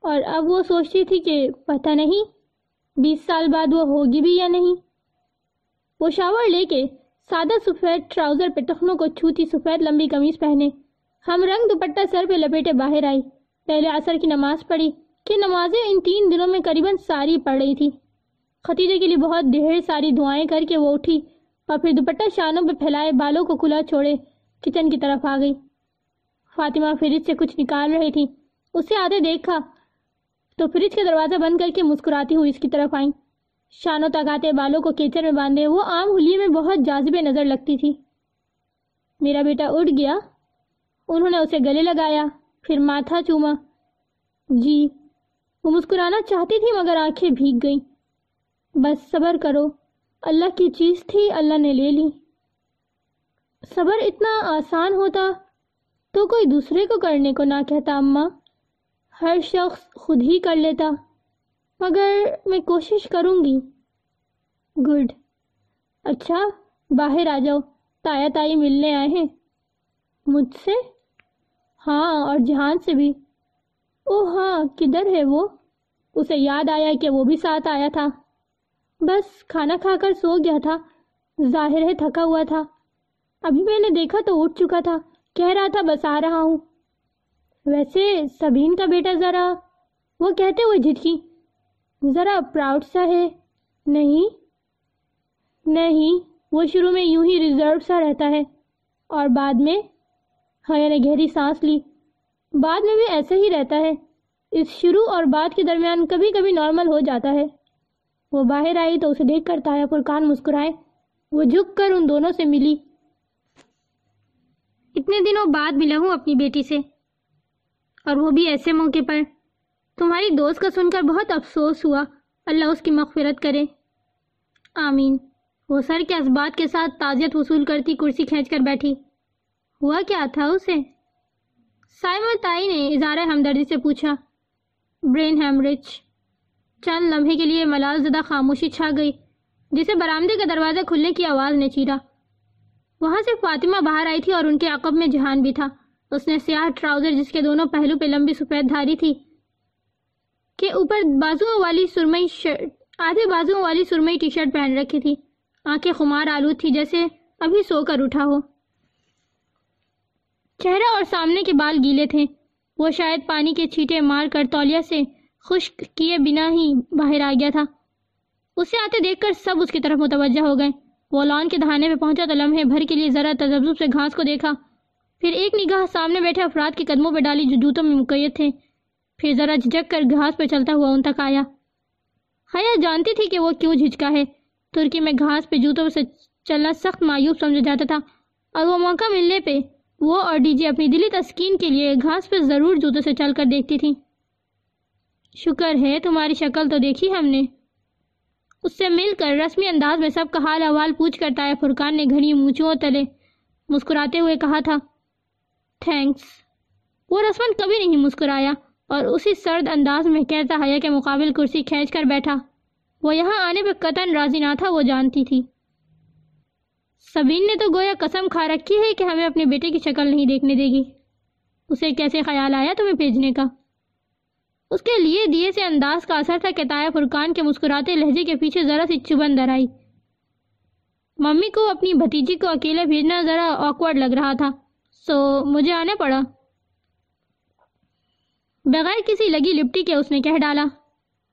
और अब वो सोचती थी कि पता नहीं, बीस साल बाद वो होगी भी या नहीं। वो शावर लेके सादा सफ़ेद ट्राउज़र पे टखनों को छूती सफ़ेद लंबी कमीज पहने हम रंग दुपट्टा सर पे लपेटे बाहर आई। पहले असर की नमाज़ पढ़ी, कि नमाजें इन तीन दिनों में करीबन सारी पढ़ रही थी। खतीजे के लिए बहुत ढेर सारी दुआएँ करके वो उठी और फिर दुपट्टा शानों पे फैलाए, बालों को खुला छोड़े, किचन की तरफ़ आ गई। फातिमा फ्रिज से कुछ निकाल रही थी। उसे आते देखा तो फ्रिज का दरवाज़ा बंद करके मुस्कुराती हुई इसकी तरफ़ आई। शानों तक आते बालों को केचर में बांधे, वो आम हुलिये में बहुत जाजिबे नज़र लगती थी। मेरा बेटा उठ गया। उन्होंने उसे गले लगाया, फिर माथा चूमा। जी, वो मुस्कुराना चाहती थी, मगर आँखें भीग गईं। बस सबर करो। अल्लाह की चीज़ थी, अल्लाह ने ले ली। सबर इतना आसान होता तो कोई दूसरे को करने को ना कहता, अम्मा। हर शख्स खुद ही कर लेता, मगर मैं कोशिश करूँगी। गुड। अच्छा बाहर आ जाओ। ताया ताई मिलने आए हैं। मुझसे? हाँ और जहान से भी। ओह हाँ किधर है वो? उसे याद आया कि वो भी साथ आया था। बस खाना खाकर सो गया था। ज़ाहिर है थका हुआ था। अभी मैंने देखा तो उठ चुका था। कह रहा था, बस आ रहा हूँ। वैसे सबीन का बेटा ज़रा, वो कहते हुए झिझकी, ज़रा प्राउड सा है। नहीं। नहीं, वो शुरू में यूँ ही रिज़र्व सा रहता है। और बाद में? हया ने गहरी सांस ली। बाद में भी ऐसा ही रहता है। इस शुरू और बाद के दरमियान कभी कभी नॉर्मल हो जाता है। वो बाहर आई तो उसे देखकर ताया फुरकान मुस्कुराए। वो झुक कर उन दोनों से मिली। इतने दिनों बाद मिला हूँ अपनी बेटी से। और वो भी ऐसे मौके पर। तुम्हारी दोस्त का सुनकर बहुत अफसोस हुआ। अल्लाह उसकी मगफिरत करे। आमीन। वो सर के असबात के साथ ताज़ियत वसूल करती कुर्सी खींच कर बैठी। हुआ क्या था उसे? साइमा ताई ने इजारा हमदर्दी से पूछा। ब्रेन हेमरिच चंद लम्हे के लिए मलालजदा खामोशी छा गई, जिसे बरामदे का दरवाज़ा खुलने की आवाज़ ने चीरा। वहाँ से फातिमा बाहर आई थी और उनके अकब में जहान भी था। उसने स्याह ट्राउज़र, जिसके दोनों पहलू पे लंबी सफ़ेद धारी थी, के ऊपर बाजुओं वाली सुरमई शर्ट, आधे बाजुओं वाली सुरमई टी शर्ट पहन रखी थी। आँखें खुमार आलूद थी, जैसे अभी सोकर उठा हो। चेहरा और सामने के बाल गीले थे। वो शायद पानी के छींटे मार कर तौलिया से खुश्क किए बिना ही बाहर आ गया था। उसे आते देखकर सब उसकी तरफ़ मुतवजा हो गए। वो लॉन के दहाने में पहुँचा तो लम्हे भर के लिए ज़रा तजब्जुब से घास को देखा। फिर एक निगाह सामने बैठे अफराद के कदमों पर डाली जो जूतों में मुकैद थे। फिर ज़रा झिझक कर घास पर चलता हुआ उन तक आया। हया, जानती थी कि वो क्यों झिझका है? तुर्की में घास पे जूतों से चलना सख्त मायूब समझा जाता था। और वो मौका मिलने पे वो और डीजे अपनी दिली तस्कीन के लिए घास पर ज़रूर जूतों से चलकर देखती थी। शुक्र है, तुम्हारी शक्ल तो देखी हमने। उससे मिलकर रस्मी अंदाज में सबका हाल अहवाल पूछ कर ताया फुरकान ने घनी मूछों तले मुस्कुराते हुए कहा था, थैंक्स। वो रस्मन कभी नहीं मुस्कुराया और उसी सर्द अंदाज में कहता हया के मुकाबिल कुर्सी खींच कर बैठा। वो यहाँ आने पर कतन राज़ी ना था, वो जानती थी। सबीन ने तो गोया कसम खा रखी है कि हमें अपने बेटे की शक्ल नहीं देखने देगी। उसे कैसे ख्याल आया तुम्हें भेजने का? उसके लिए दिए से अंदाज का असर था कि ताया फुरकान के मुस्कुराते लहजे के पीछे ज़रा सी चुबन दर आई मम्मी को अपनी भतीजी को अकेले भेजना ज़रा ऑकवर्ड लग रहा था। सो मुझे आना पड़ा। बगैर किसी लगी लिपटी के उसने कह डाला,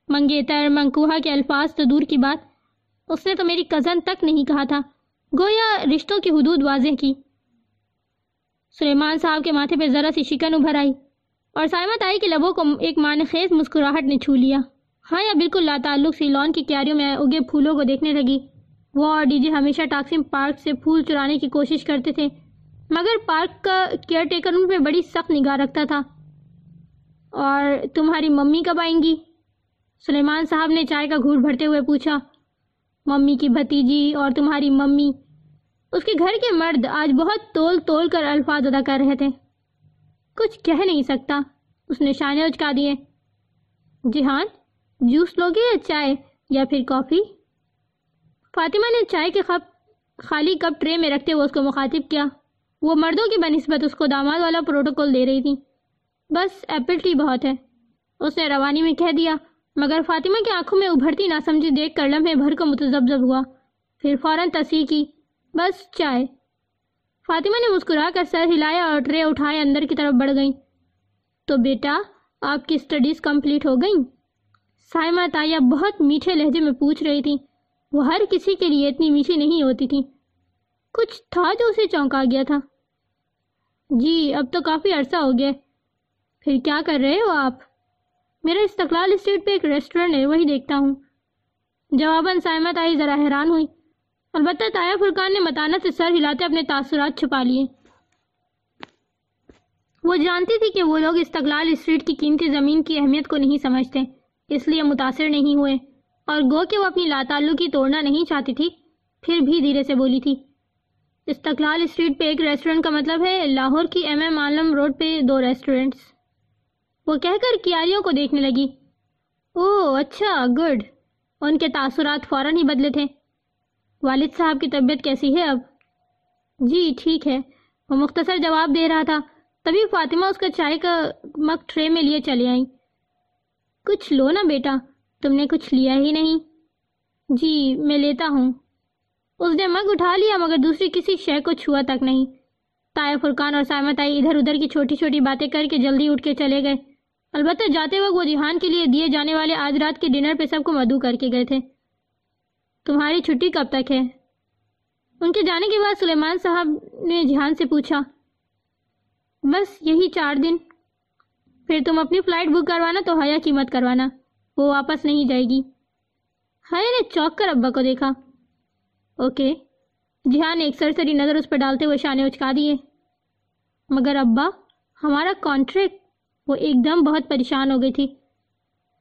मंगेतर, मंकुहा के अल्फाज तो दूर की बात। उसने तो मेरी कज़न तक नहीं कहा था। गोया रिश्तों की हदूद वाजह की। सुलेमान साहब के माथे पे ज़रा सी शिकन उभर आई। और साइमा ताई के लबों को एक मानखेज मुस्कुराहट ने छू लिया। हाँ या बिल्कुल लाताल्लुक सी लॉन की क्यारियों में उगे फूलों को देखने लगी। वो और डीजे हमेशा टाक्सिम पार्क से फूल चुराने की कोशिश करते थे, मगर पार्क का केयर टेकर उन पर बड़ी सख्त निगाह रखता था। और तुम्हारी मम्मी कब आएँगी? सुलेमान साहब ने चाय का घूट भरते हुए पूछा। मम्मी की भतीजी और तुम्हारी मम्मी, उसके घर के मर्द आज बहुत तोल तोल कर अल्फाज अदा कर रहे थे। कुछ कह नहीं सकता। उसने शाने उचका दिए। जिहान, जूस लोगे या चाय या फिर कॉफ़ी? फातिमा ने चाय के कप खाली कप ट्रे में रखते हुए उसको मुखातिब किया। वो मर्दों की बनस्बत उसको दामाद वाला प्रोटोकॉल दे रही थी। बस, एप्पल टी बहुत है। उसने रवानी में कह दिया, मगर फातिमा की आँखों में उभरती नासमझी देख कर लम्हे भर को मुतजबजब हुआ। फिर फ़ौरन तस्वीर की। बस, चाय। फातिमा ने मुस्कुरा कर सर हिलाया और ट्रे उठाए, अंदर की तरफ़ बढ़ गई। तो बेटा, आपकी स्टडीज़ कंप्लीट हो गई? साइमा ताया बहुत मीठे लहजे में पूछ रही थी। वो हर किसी के लिए इतनी मीठी नहीं होती थी। कुछ था जो उसे चौंका गया था। जी, अब तो काफ़ी अरसा हो गया फिर क्या कर रहे हो आप? मेरा इस्तकलाल स्ट्रीट पे एक रेस्टोरेंट है, वही देखता हूँ। जवाबन साइमा ताई ज़रा हैरान हुई। अलबत्ता ताया फुरकान ने मताना से सर हिलाते अपने तासुरात छुपा लिए। वो जानती थी कि वो लोग इस्तकलाल स्ट्रीट की कीमती ज़मीन की अहमियत को नहीं समझते, इसलिए मुतासर नहीं हुए। और गो के वो अपनी लाताल्लु की तोड़ना नहीं चाहती थी, फिर भी धीरे से बोली थी, इस्तकलाल स्ट्रीट पे एक रेस्टोरेंट का मतलब है, लाहौर की एम एम आलम रोड पे दो रेस्टोरेंट्स। वो कहकर कियारियों को देखने लगी, ओह अच्छा गुड। उनके तासुरात फ़ौरन ही बदले थे। वालिद साहब की तबीयत कैसी है अब? जी, ठीक है। वो मुख्तसर जवाब दे रहा था। तभी फातिमा उसका चाय का मग ट्रे में लिए चले आई। कुछ लो ना बेटा, तुमने कुछ लिया ही नहीं। जी, मैं लेता हूँ। उसने मग उठा लिया, मगर दूसरी किसी शय को छुआ तक नहीं। ताया फुरकान और सामत आई इधर उधर की छोटी छोटी बातें करके जल्दी उठ के चले गए। अलबत्त जाते वक्त वो जिहान के लिए दिए जाने वाले आज रात के डिनर पे सबको मधु करके गए थे। तुम्हारी छुट्टी कब तक है? उनके जाने के बाद सुलेमान साहब ने जिहान से पूछा। बस यही चार दिन। फिर तुम अपनी फ़्लाइट बुक करवाना तो हया की मत करवाना। वो वापस नहीं जाएगी। हया ने चौक कर अब्बा को देखा। ओके। जिहान ने एक सरसरी नज़र उस पर डालते हुए शाने उचका दिए। मगर अब्बा, हमारा कॉन्ट्रैक्ट, वो एकदम बहुत परेशान हो गई थी।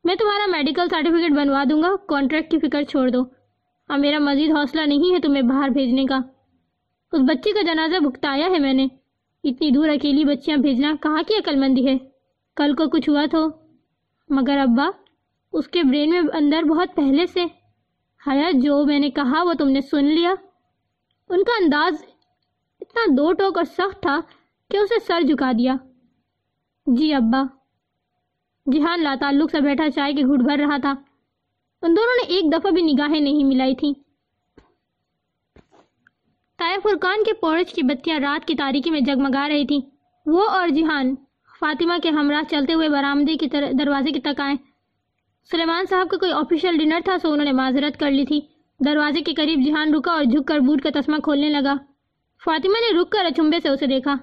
मैं तुम्हारा मेडिकल सर्टिफिकेट बनवा दूँगा, कॉन्ट्रैक्ट की फ़िक्र छोड़ दो। अब मेरा मजीद हौसला नहीं है तुम्हें बाहर भेजने का। उस बच्चे का जनाजा भुगताया है मैंने। इतनी दूर अकेली बच्चियाँ भेजना कहाँ की अक्लमंदी है? कल को कुछ हुआ तो? मगर अब्बा, उसके ब्रेन में अंदर बहुत पहले से हया जो मैंने कहा वो तुमने सुन लिया। उनका अंदाज इतना दो टोक और सख्त था कि उसे सर झुका दिया। जी अब्बा जिहान लाताल्लुक से बैठा चाय के घुट भर रहा था। उन दोनों ने एक दफ़ा भी निगाहें नहीं मिलाई थी। ताया फुरकान के पोर्च की बत्तियाँ रात की तारीकी में जगमगा रही थी। वो और जिहान, फातिमा के हमरा चलते हुए बरामदे की दरवाजे की तक आए। सुलेमान साहब का कोई ऑफिशियल डिनर था, सो उन्होंने माजरत कर ली थी। दरवाजे के करीब जिहान रुका और झुककर बूट का तस्मा खोलने लगा। फातिमा ने रुक कर से उसे देखा।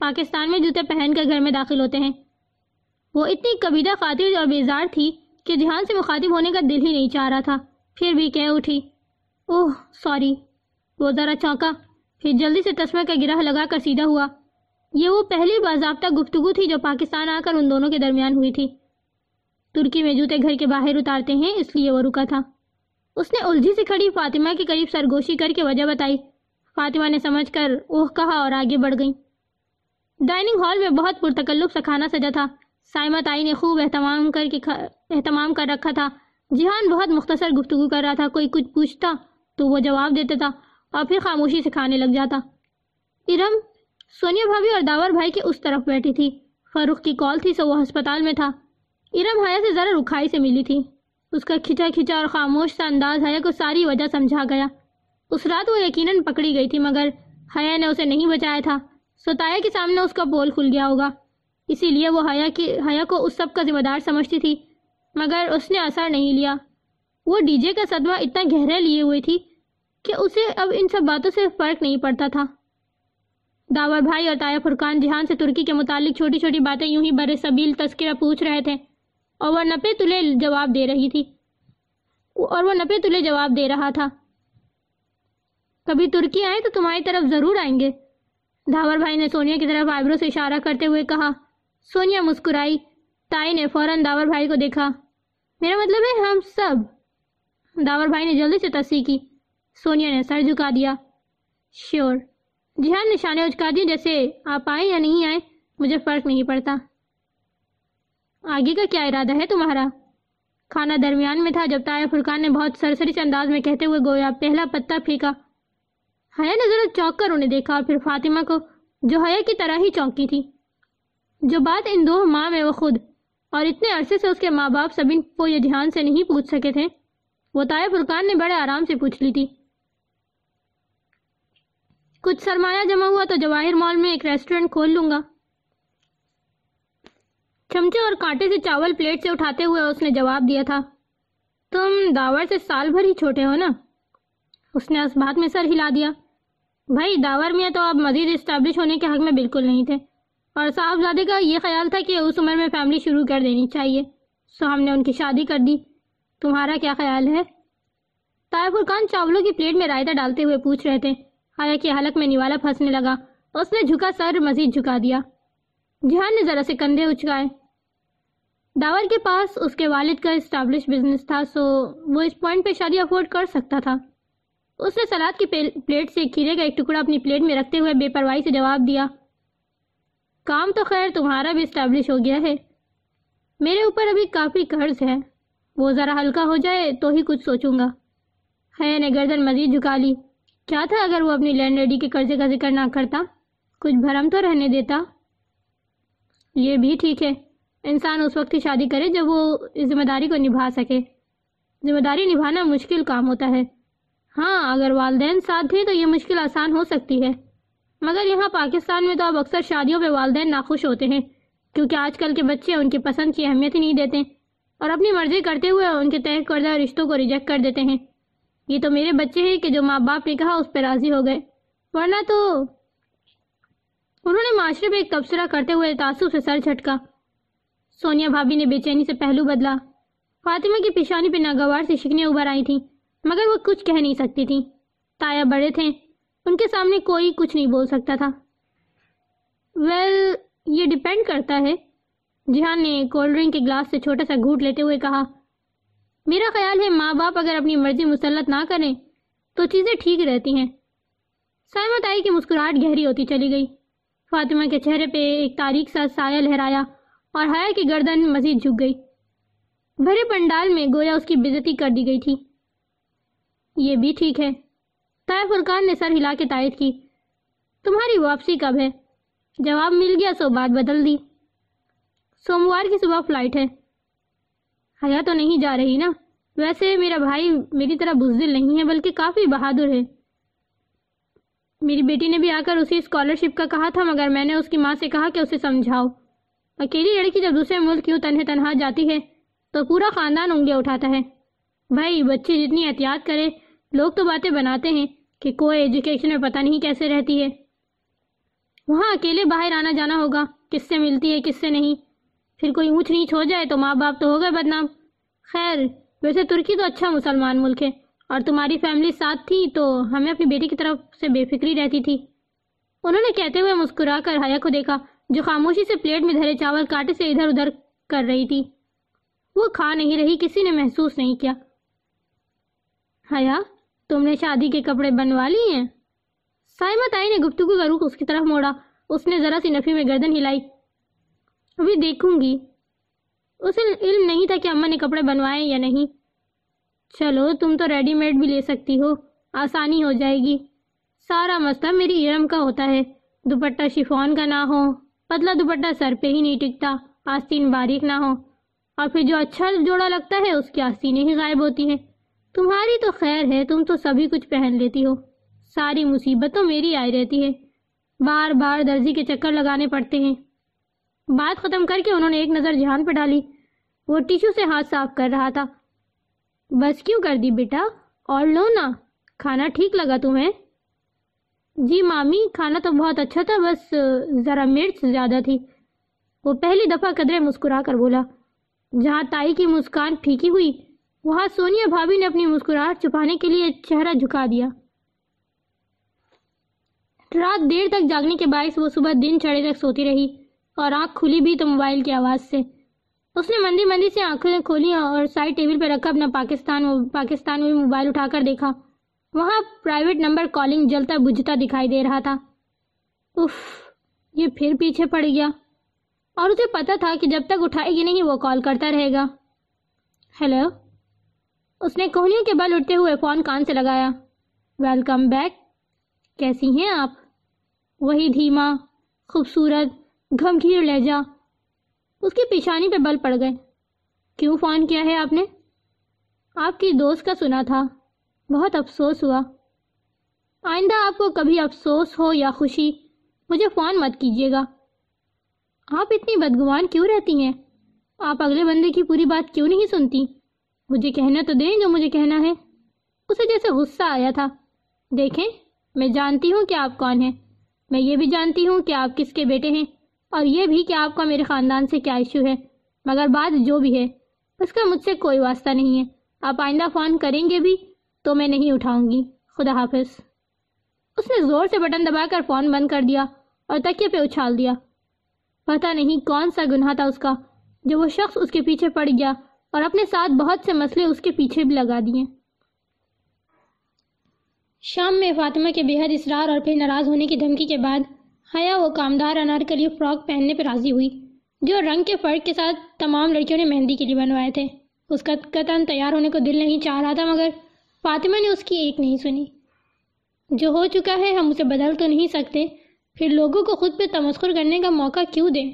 पाकिस्तान में जूते पहनकर घर में दाखिल होते हैं। वो इतनी कबीदा खातिर और बेजार थी कि जिहान से मुखातिब होने का दिल ही नहीं चाह रहा था। फिर भी कह उठी, ओह सॉरी वो ज़रा चौंका, फिर जल्दी से तस्मे का गिरह लगाकर सीधा हुआ। ये वो पहली बाजाबता गुफ्तगु थी जो पाकिस्तान आकर उन दोनों के दरमियान हुई थी। तुर्की में जूते घर के बाहर उतारते हैं, इसलिए वो रुका था। उसने उलझी से खड़ी फातिमा के करीब सरगोशी करके वजह बताई। फातिमा ने समझ कर ओह कहा और आगे बढ़ गई। डाइनिंग हॉल में बहुत पुरतकल्लुफ सा खाना सजा था। साइमा ताई ने खूब एहतमाम करके एहतमाम कर रखा था। जिहान बहुत मुख्तसर गुफ्तु कर रहा था, कोई कुछ पूछता तो वो जवाब देता था और फिर खामोशी से खाने लग जाता। इरम सोनिया भाभी और दावर भाई के उस तरफ़ बैठी थी। फारूक की कॉल थी, सो वो अस्पताल में था। इरम हया से ज़रा रुखाई से मिली थी। उसका खिंचा खिंचा और खामोश सा अंदाज हया को सारी वजह समझा गया। उस रात वो यकीनन पकड़ी गई थी, मगर हया ने उसे नहीं बचाया था। सोताया के सामने उसका पोल खुल गया होगा। इसीलिए वो हया की, हया को उस सब का जिम्मेदार समझती थी। मगर उसने असर नहीं लिया। वो डीजे का सदमा इतना गहरा लिए हुए थी कि उसे अब इन सब बातों से फ़र्क नहीं पड़ता था। दावर भाई और ताया फुरकान जहान से तुर्की के मुतालिक छोटी छोटी बातें यूँ ही बरे सबील तस्करा पूछ रहे थे और वह नपे तुले जवाब दे रही थी। और वह नपे तुले जवाब दे रहा था। कभी तुर्की आए तो तुम्हारी तरफ़ ज़रूर आएँगे। धावर भाई ने सोनिया की तरफ़ आईब्रो से इशारा करते हुए कहा, सोनिया मुस्कुराई। ताई ने फ़ौरन दावर भाई को देखा। मेरा मतलब है हम सब दावर भाई ने जल्दी से तस्सी की। सोनिया ने सर झुका दिया। श्योर। जिहान निशाने उचका दिए जैसे आप आए या नहीं आए, मुझे फ़र्क नहीं पड़ता। आगे का क्या इरादा है तुम्हारा? खाना दरमियान में था, जब ताया फुरकान ने बहुत सरसरी से अंदाज में कहते हुए गोया, पहला पत्ता फेंका। हया ने जरा चौंक कर उन्हें देखा, और फिर फातिमा को जो हया की तरह ही चौंकी थी। जो बात इन दो माँ में वो खुद और इतने अरसे से उसके माँ बाप सभी को ये ध्यान से नहीं पूछ सके थे। वो ताया फुरकान ने बड़े आराम से पूछ ली थी। कुछ सरमाया जमा हुआ तो जवाहिर मॉल में एक रेस्टोरेंट खोल लूँगा। चमचे और कांटे से चावल प्लेट से उठाते हुए उसने जवाब दिया था, तुम दावर से साल भर ही छोटे हो ना? उसने उस बात में सर हिला दिया, भाई, दावर में तो अब मजीद इस्टेब्लिश होने के हक में बिल्कुल नहीं थे। और साहबजादे का ये ख्याल था कि उस उम्र में फैमिली शुरू कर देनी चाहिए। सो हमने उनकी शादी कर दी। तुम्हारा क्या ख्याल है? तायफुर खान चावलों की प्लेट में रायता डालते हुए पूछ रहे थे। हालाँकि हलक में निवाला फंसने लगा। उसने झुका सर, मजीद झुका दिया। जिहान ने जरा से कंधे उचकाए। दावर के पास उसके वालिद का इस्टेब्लिश बिज़नेस था सो वो इस पॉइंट पे शादी अफोर्ड कर सकता था। उसने सलाद की प्लेट से खीरे का एक टुकड़ा अपनी प्लेट में रखते हुए बेपरवाही से जवाब दिया। काम तो खैर तुम्हारा भी इस्टेब्लिश हो गया है। मेरे ऊपर अभी काफ़ी कर्ज है। वो ज़रा हल्का हो जाए तो ही कुछ सोचूँगा। है ने गर्दन मजीद झुका ली। क्या था अगर वो अपनी लैंड लेडी के कर्जे का ज़िक्र ना करता? कुछ भरम तो रहने देता। ये भी ठीक है। इंसान उस वक्त ही शादी करे जब वो इस ज़िम्मेदारी को निभा सके। ज़िम्मेदारी निभाना मुश्किल काम होता है। हाँ अगर वालदेन साथ थे तो ये मुश्किल आसान हो सकती है। मगर यहाँ पाकिस्तान में तो अब अक्सर शादियों पे वालदेन नाखुश होते हैं, क्योंकि आजकल के बच्चे उनकी पसंद की अहमियत ही नहीं देते और अपनी मर्ज़ी करते हुए उनके तय करदा रिश्तों को रिजेक्ट कर देते हैं। ये तो मेरे बच्चे हैं कि जो माँ बाप ने कहा उस पर राज़ी हो गए। वरना तो उन्होंने माशरे में एक तबसरा करते हुए तासुब से सर झटका। सोनिया भाभी ने बेचैनी से पहलू बदला। फातिमा की पिशानी पे नागवार से शिकने उभर आई थी, मगर वो कुछ कह नहीं सकती थी। ताया बड़े थे उनके सामने कोई कुछ नहीं बोल सकता था। वेल well, ये डिपेंड करता है। जिहान ने कोल्ड ड्रिंक के ग्लास से छोटा सा घूट लेते हुए कहा मेरा ख्याल है माँ बाप अगर अपनी मर्ज़ी मुसलत ना करें तो चीज़ें ठीक रहती हैं। सायमा ताई की मुस्कुराहट गहरी होती चली गई। फातिमा के चेहरे पे एक तारीख सा साया लहराया और हया की गर्दन मजीद झुक गई। भरे पंडाल में गोया उसकी बेजती कर दी गई थी। ये भी ठीक है। ताय फुरकान ने सर हिला के तायद की। तुम्हारी वापसी कब है? जवाब मिल गया, सो बात बदल दी। सोमवार की सुबह फ़्लाइट है। हया तो नहीं जा रही ना? वैसे मेरा भाई मेरी तरह बुजदिल नहीं है, बल्कि काफ़ी बहादुर है। मेरी बेटी ने भी आकर उसी स्कॉलरशिप का कहा था, मगर मैंने उसकी माँ से कहा कि उसे समझाओ। अकेली लड़की जब दूसरे मुल्क क्यों तनहे तनहा जाती है तो पूरा ख़ानदान उंगलियाँ उठाता है। भाई, बच्चे जितनी एहतियात करे लोग तो बातें बनाते हैं कि कोई एजुकेशन में पता नहीं कैसे रहती है। वहाँ अकेले बाहर आना जाना होगा, किससे मिलती है, किससे नहीं। फिर कोई ऊंच नीच हो जाए तो माँ बाप तो हो गए बदनाम। खैर, वैसे तुर्की तो अच्छा मुसलमान मुल्क है, और तुम्हारी फैमिली साथ थी तो हमें अपनी बेटी की तरफ़ से बेफिक्री रहती थी। उन्होंने कहते हुए मुस्कुरा कर हया को देखा, जो खामोशी से प्लेट में धरे चावल कांटे से इधर उधर कर रही थी। वो खा नहीं रही, किसी ने महसूस नहीं किया। हया तुमने शादी के कपड़े बनवा लिए हैं? साइमा ताई ने गुफ्तगू का रुख उसकी तरफ़ मोड़ा। उसने जरा सी नफी में गर्दन हिलाई। अभी देखूँगी। उसे इल्म नहीं था कि अम्मा ने कपड़े बनवाए या नहीं। चलो, तुम तो रेडीमेड भी ले सकती हो। आसानी हो जाएगी। सारा मसला मेरी इरम का होता है। दुपट्टा शिफॉन का ना हो। पतला दुपट्टा सर पे ही नहीं टिकता। आस्तीन बारीक ना हो। और फिर जो अच्छा जोड़ा लगता है, उसकी आस्तीनें ही गायब होती हैं। तुम्हारी तो खैर है, तुम तो सभी कुछ पहन लेती हो। सारी मुसीबत तो मेरी आई रहती है। बार बार दर्जी के चक्कर लगाने पड़ते हैं। बात ख़त्म करके उन्होंने एक नज़र जहान पर डाली। वो टिश्यू से हाथ साफ़ कर रहा था। बस क्यों कर दी बेटा? और लो ना। खाना ठीक लगा तुम्हें? जी मामी, खाना तो बहुत अच्छा था, बस, ज़रा मिर्च ज़्यादा थी। वो पहली दफ़ा कदरे मुस्कुरा कर बोला, जहाँ ताई की मुस्कान फीकी हुई वहाँ सोनिया भाभी ने अपनी मुस्कुराहट छुपाने के लिए चेहरा झुका दिया। रात देर तक जागने के बायस वो सुबह दिन चढ़े तक सोती रही और आँख खुली भी तो मोबाइल की आवाज़ से। उसने मंदी मंदी से आँखें खोली और साइड टेबल पर रखा अपना पाकिस्तान पाकिस्तान में मोबाइल उठाकर देखा। वहाँ प्राइवेट नंबर कॉलिंग जलता बुझता दिखाई दे रहा था। उफ, ये फिर पीछे पड़ गया। और उसे पता था कि जब तक उठाएगी नहीं वो कॉल करता रहेगा। हेलो? उसने कोहनियों के बल उठते हुए फ़ोन कान से लगाया वेलकम बैक कैसी हैं आप? वही धीमा, खूबसूरत घमघीर लहजा. उसकी पेशानी पे बल पड़ गए। क्यों फ़ोन किया है आपने? आपकी दोस्त का सुना था। बहुत अफसोस हुआ। आइंदा आपको कभी अफसोस हो या खुशी, मुझे फ़ोन मत कीजिएगा। आप इतनी बदगुमान क्यों रहती हैं? आप अगले बंदे की पूरी बात क्यों नहीं सुनती? मुझे कहना तो दें जो मुझे कहना है। उसे जैसे गुस्सा आया था। देखें, मैं जानती हूँ कि आप कौन हैं। मैं ये भी जानती हूँ कि आप किसके बेटे हैं और ये भी कि आपका मेरे ख़ानदान से क्या इशू है। मगर बात जो भी है, उसका मुझसे कोई वास्ता नहीं है। आप आइंदा फ़ोन करेंगे भी तो मैं नहीं उठाऊँगी। खुदा हाफिज। उसने ज़ोर से बटन दबाकर फ़ोन बंद कर दिया और तकिए पे उछाल दिया। पता नहीं कौन सा गुनाह था उसका जब वो शख्स उसके पीछे पड़ गया और अपने साथ बहुत से मसले उसके पीछे भी लगा दिए। शाम में फातिमा के बेहद इसरार और फिर नाराज़ होने की धमकी के बाद हया वो कामदार अनारकली फ्रॉक पहनने पर राज़ी हुई, जो रंग के फ़र्क के साथ तमाम लड़कियों ने मेहंदी के लिए बनवाए थे। उसका कतन तैयार होने को दिल नहीं चाह रहा था, मगर फातिमा ने उसकी एक नहीं सुनी। जो हो चुका है, हम उसे बदल तो नहीं सकते, फिर लोगों को खुद पे तमस्कुर करने का मौका क्यों दें?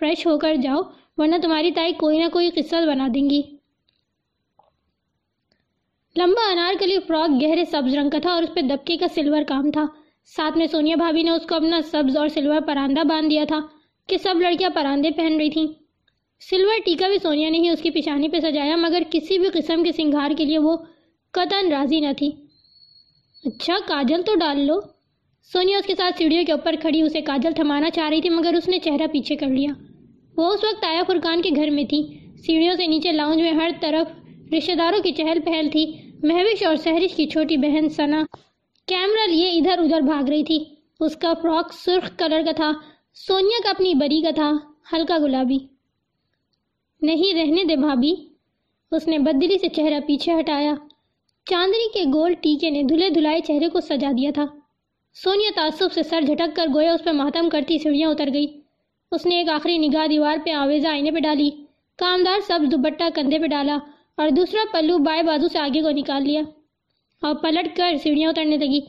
फ्रेश होकर जाओ वरना तुम्हारी ताई कोई ना कोई किस्सा बना देंगी। लंबा अनारकली फ्रॉक गहरे सब्ज रंग का था और उस पर दबके का सिल्वर काम था। साथ में सोनिया भाभी ने उसको अपना सब्ज और सिल्वर परांदा बाँध दिया था कि सब लड़कियाँ परांदे पहन रही थीं। सिल्वर टीका भी सोनिया ने ही उसकी पिछानी पे सजाया, मगर किसी भी किस्म के सिंगार के लिए वो कतन राज़ी न थी। अच्छा काजल तो डाल लो। सोनिया उसके साथ सीढ़ियों के ऊपर खड़ी, उसे काजल थमाना चाह रही थी, मगर उसने चेहरा पीछे कर लिया। वो उस वक्त आया फुरकान के घर में थी। सीढ़ियों से नीचे लाउंज में हर तरफ़ रिश्तेदारों की चहल पहल थी। महविश और सहरिश की छोटी बहन सना। कैमरा लिए इधर उधर भाग रही थी। उसका फ्रॉक सुर्ख कलर का था। सोनिया का अपनी बरी का था। हल्का गुलाबी। नहीं रहने दे भाभी। उसने बदली से चेहरा पीछे हटाया। चांदनी के गोल टीके ने धुले धुलाए चेहरे को सजा दिया था। सोनिया तासुब से सर झटक कर गोया। उस पर मातम करती सीढ़ियाँ उतर गई। उसने एक आखिरी निगाह दीवार पे आवेजा आईने पे डाली। कामदार सब दुपट्टा कंधे पे डाला और दूसरा पल्लू बाएँ बाजू से आगे को निकाल लिया और पलट कर सीढ़ियाँ उतरने लगी।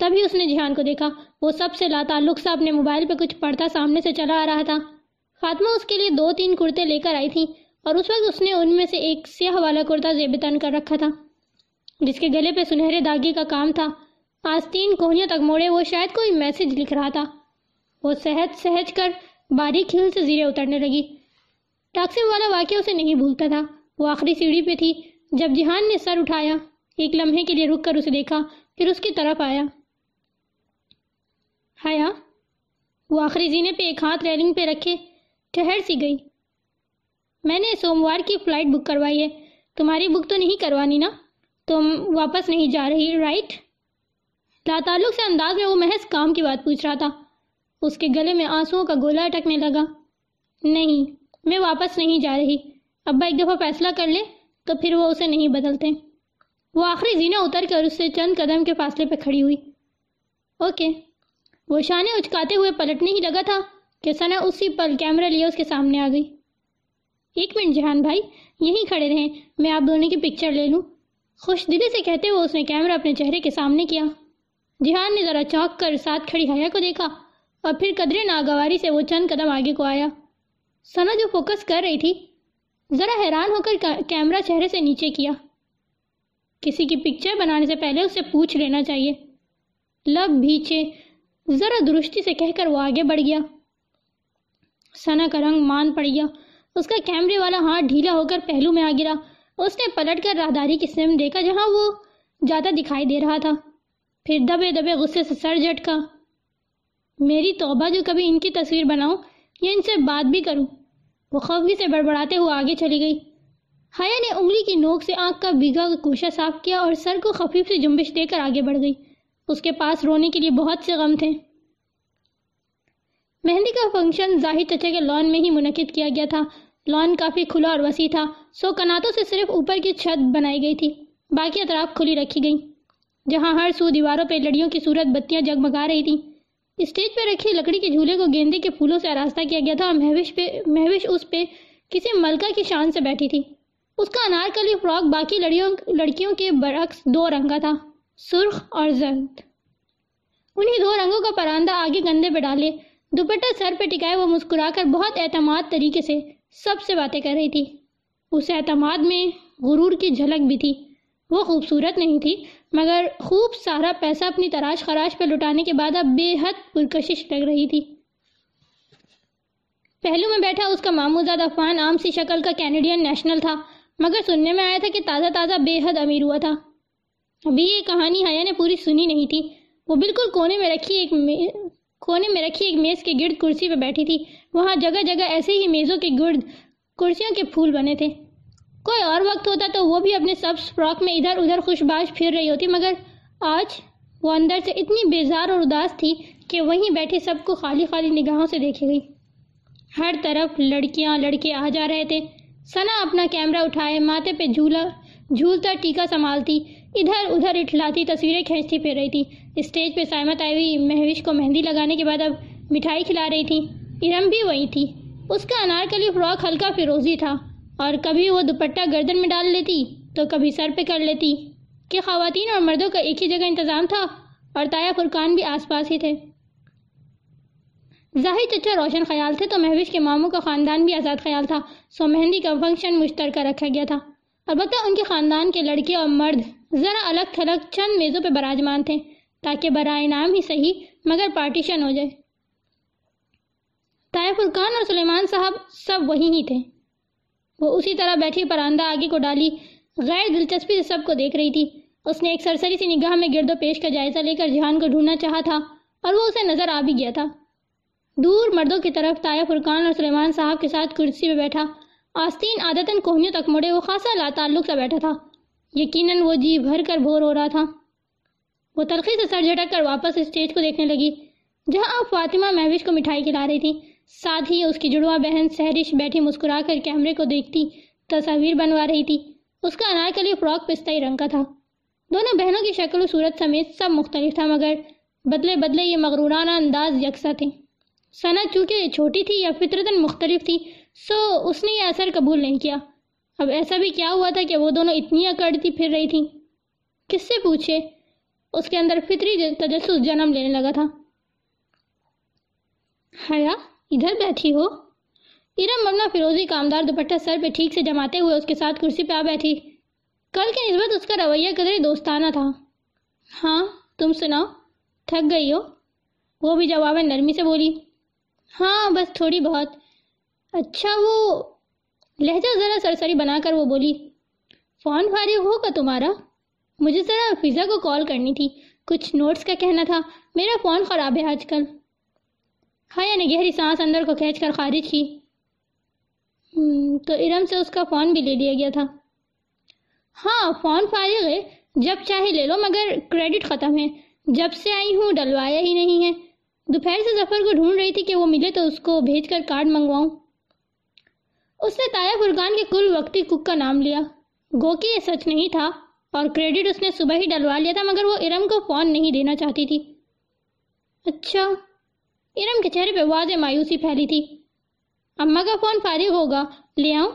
तभी उसने जिहान को देखा, वो सबसे लाताल्लुक सा अपने मोबाइल पे कुछ पढ़ता सामने से चला आ रहा था। फातिमा उसके लिए दो तीन कुर्ते लेकर आई थी और उस वक्त उसने उनमें से एक स्याह वाला कुर्ता जेबतन कर रखा था, जिसके गले पे सुनहरे दागे का काम था। आस्तीन कोहनियों तक मोड़े, वो शायद कोई मैसेज लिख रहा था। वो सहज सहज कर बारीक हिल से जीरे उतरने लगी। टैक्सी वाला वाक्य उसे नहीं भूलता था। वो आखिरी सीढ़ी पे थी। जब जिहान ने सर उठाया, एक लम्हे के लिए रुक कर उसे देखा, फिर उसकी तरफ़ आया। हाया, वो आखिरी जीने पे एक हाथ रेलिंग पे रखे, ठहर सी गई। मैंने सोमवार की फ़्लाइट बुक करवाई है। तुम्हारी बुक तो नहीं करवानी ना? तुम वापस नहीं जा रही, राइट? लाताल्लुक से अंदाज में वो महज काम की बात पूछ रहा था। उसके गले में आंसुओं का गोला अटकने लगा। नहीं, मैं वापस नहीं जा रही। अब्बा एक दफ़ा फैसला कर ले तो फिर वो उसे नहीं बदलते। वो आखिरी जीना उतर कर उससे चंद कदम के फासले पर खड़ी हुई। ओके। वो शाने उचकाते हुए पलटने ही लगा था कि सना उसी पल कैमरा लिए उसके सामने आ गई। एक मिनट, जहान भाई, यहीं खड़े रहें, मैं आप दोनों की पिक्चर ले लूँ। खुश दिली से कहते हुए उसने कैमरा अपने चेहरे के सामने किया। जिहान ने ज़रा चौंक कर साथ खड़ी हया को देखा। और फिर कदरे नागवारी से वो चंद कदम आगे को आया। सना जो फोकस कर रही थी, ज़रा हैरान होकर कैमरा चेहरे से नीचे किया। किसी की पिक्चर बनाने से पहले उससे पूछ लेना चाहिए। लब भीचे, ज़रा दुरुस्ती से कहकर वो आगे बढ़ गया। सना का रंग मान पड़ गया। उसका कैमरे वाला हाथ ढीला होकर पहलू में आ गिरा। उसने पलट कर राहदारी की सिम देखा जहाँ वो ज़्यादा दिखाई दे रहा था। फिर दबे दबे गुस्से से सर झटका। मेरी तौबा जो कभी इनकी तस्वीर बनाऊँ, या इनसे बात भी करूँ, वो खफगी से बड़बड़ाते हुए आगे चली गई। हया ने उंगली की नोक से आँख का भीगा कोशा साफ़ किया और सर को खफीफ से जुम्बिश देकर आगे बढ़ गई। उसके पास रोने के लिए बहुत से गम थे। मेहंदी का फ़ंक्शन ज़ाहिर चचा के लॉन में ही मुनद किया गया था। लॉन काफ़ी खुला और वसी था, सो कनातों से सिर्फ़ ऊपर की छत बनाई गई थी। बाकी अतराफ खुली रखी गई, जहाँ हर सू दीवारों पर लड़ियों की सूरत बत्तियाँ जगमगा रही थी। स्टेज पर रखी लकड़ी के झूले को गेंदे के फूलों से आरास्ता किया गया था महविश पे, महविश उस पे किसी मलका की शान से बैठी थी। उसका अनारकली फ्रॉक बाकी लड़ियों, लड़कियों के बरक्स दो रंग था, सुर्ख और जर्द उन्हीं दो रंगों का परांदा आगे कंधे पे डाले, दुपट्टा सर पे टिकाए वो मुस्कुराकर बहुत एतमाद तरीके से सबसे बातें कर रही थी। उस एतमाद में गुरूर की झलक भी थी। वो खूबसूरत नहीं थी, मगर खूब सारा पैसा अपनी तराश खराश पर लुटाने के बाद अब बेहद पुरकशिश लग रही थी। पहलू में बैठा उसका मामूजाद अफान आम सी शक्ल का कैनेडियन नेशनल था, मगर सुनने में आया था कि ताज़ा ताज़ा बेहद अमीर हुआ था। अभी ये कहानी हया ने पूरी सुनी नहीं थी। वो बिल्कुल कोने में रखी एक कोने में रखी एक मेज़ के गिर्द कुर्सी पर बैठी थी। वहाँ जगह जगह ऐसे ही मेज़ों के गिर्द, कुर्सियों के फूल बने थे। कोई और वक्त होता तो वो भी अपने सब फ्रॉक में इधर उधर खुशबाश फिर रही होती, मगर आज वो अंदर से इतनी बेजार और उदास थी कि वहीं बैठे सबको खाली खाली निगाहों से देखे गई। हर तरफ़ लड़कियाँ लड़के आ जा रहे थे। सना अपना कैमरा उठाए, माथे पे झूला, झूलता टीका संभालती, इधर उधर इठलाती, तस्वीरें खींचती फिर रही थी। स्टेज पे साइमत आई हुई महविश को मेहंदी लगाने के बाद अब मिठाई खिला रही थी। इरम भी वही थी। उसका अनारकली फ्रॉक हल्का फिरोजी था। और कभी वो दुपट्टा गर्दन में डाल लेती तो कभी सर पे कर लेती। कि खातन और मर्दों का एक ही जगह इंतज़ाम था? और ताया फुरकान भी आसपास ही थे। ज़ाहिर चचा रोशन ख्याल थे तो महविश के मामू का ख़ानदान भी आज़ाद ख्याल था। सो मेहंदी का फ़ंक्शन मुश्तर रखा गया था। अलबत् उनके ख़ानदान के लड़के और मर्द ज़रा अलग थलग चंद मेज़ों पर बराजमान थे, ताकि बरए नाम ही सही, मगर पार्टीशन हो जाए। ताया फुरकान और सुलेमान साहब सब वही ही थे। वो उसी तरह बैठी परांदा आगे को डाली। गैर दिलचस्पी से सबको देख रही थी। उसने एक सरसरी सी निगाह में गिरदो पेश का जायजा लेकर जहान को ढूंढना चाहा था, और वो उसे नज़र आ भी गया था। दूर मर्दों की तरफ़ ताया फुरकान और सुलेमान साहब के साथ कुर्सी में बैठा। आस्तीन आदतन कोहनियों तक मुड़े, वो खासा ला लाताल्लुक सा बैठा था। यकीनन वो जी भर कर भोर हो रहा था। वो तलखी से सर झटक कर वापस स्टेज को देखने लगी, जहाँ अब फातिमा महविश को मिठाई खिला रही थी। साथ ही उसकी जुड़वा बहन सहरिश बैठी मुस्कुरा कर कैमरे को देखती, तस्वीर बनवा रही थी। उसका अनारकली फ्रॉक पिस्ताई रंग का था। दोनों बहनों की शक्ल सूरत समेत सब मुख्तलिफ़ था, मगर बदले बदले ये मगरूराना अंदाज यकसा थे। सना चूँकि छोटी थी या फितरतन मुख्तलिफ़ थी, सो उसने यह असर कबूल नहीं किया। अब ऐसा भी क्या हुआ था कि वो दोनों इतनी अकड़ती फिर रही थी? किससे पूछे? उसके अंदर फितरी तजस जन्म लेने लगा था। हया! इधर बैठी हो। इरम अपना फिरोजी कामदार दुपट्टा सर पे ठीक से जमाते हुए उसके साथ कुर्सी पे आ बैठी। कल की नस्बत उसका रवैया कदरे दोस्ताना था। हाँ तुम सुनाओ। थक गई हो? वो भी जवाब में नरमी से बोली। हाँ बस थोड़ी बहुत। अच्छा वो लहजा ज़रा सरसरी बनाकर वो बोली, फ़ोन फारिग होगा तुम्हारा? मुझे ज़रा फिज़ा को कॉल करनी थी। कुछ नोट्स का कहना था। मेरा फ़ोन ख़राब है आजकल। हाया ने गहरी सांस अंदर को खींच कर खारिज की। हम्म, तो इरम से उसका फ़ोन भी ले लिया गया था। हाँ फ़ोन फारिग है जब चाहे ले लो मगर क्रेडिट ख़त्म है। जब से आई हूँ डलवाया ही नहीं है। दोपहर से ज़फ़र को ढूंढ रही थी कि वो मिले तो उसको भेजकर कार्ड मंगवाऊं। उसने ताया फुरकान के कुल वक्ती कुक का नाम लिया। गो कि ये सच नहीं था और क्रेडिट उसने सुबह ही डलवा लिया था मगर वो इरम को फ़ोन नहीं देना चाहती थी। अच्छा इरम के चेहरे पे वाज मायूसी फैली थी। अम्मा का फ़ोन फारिग होगा, ले आऊँ?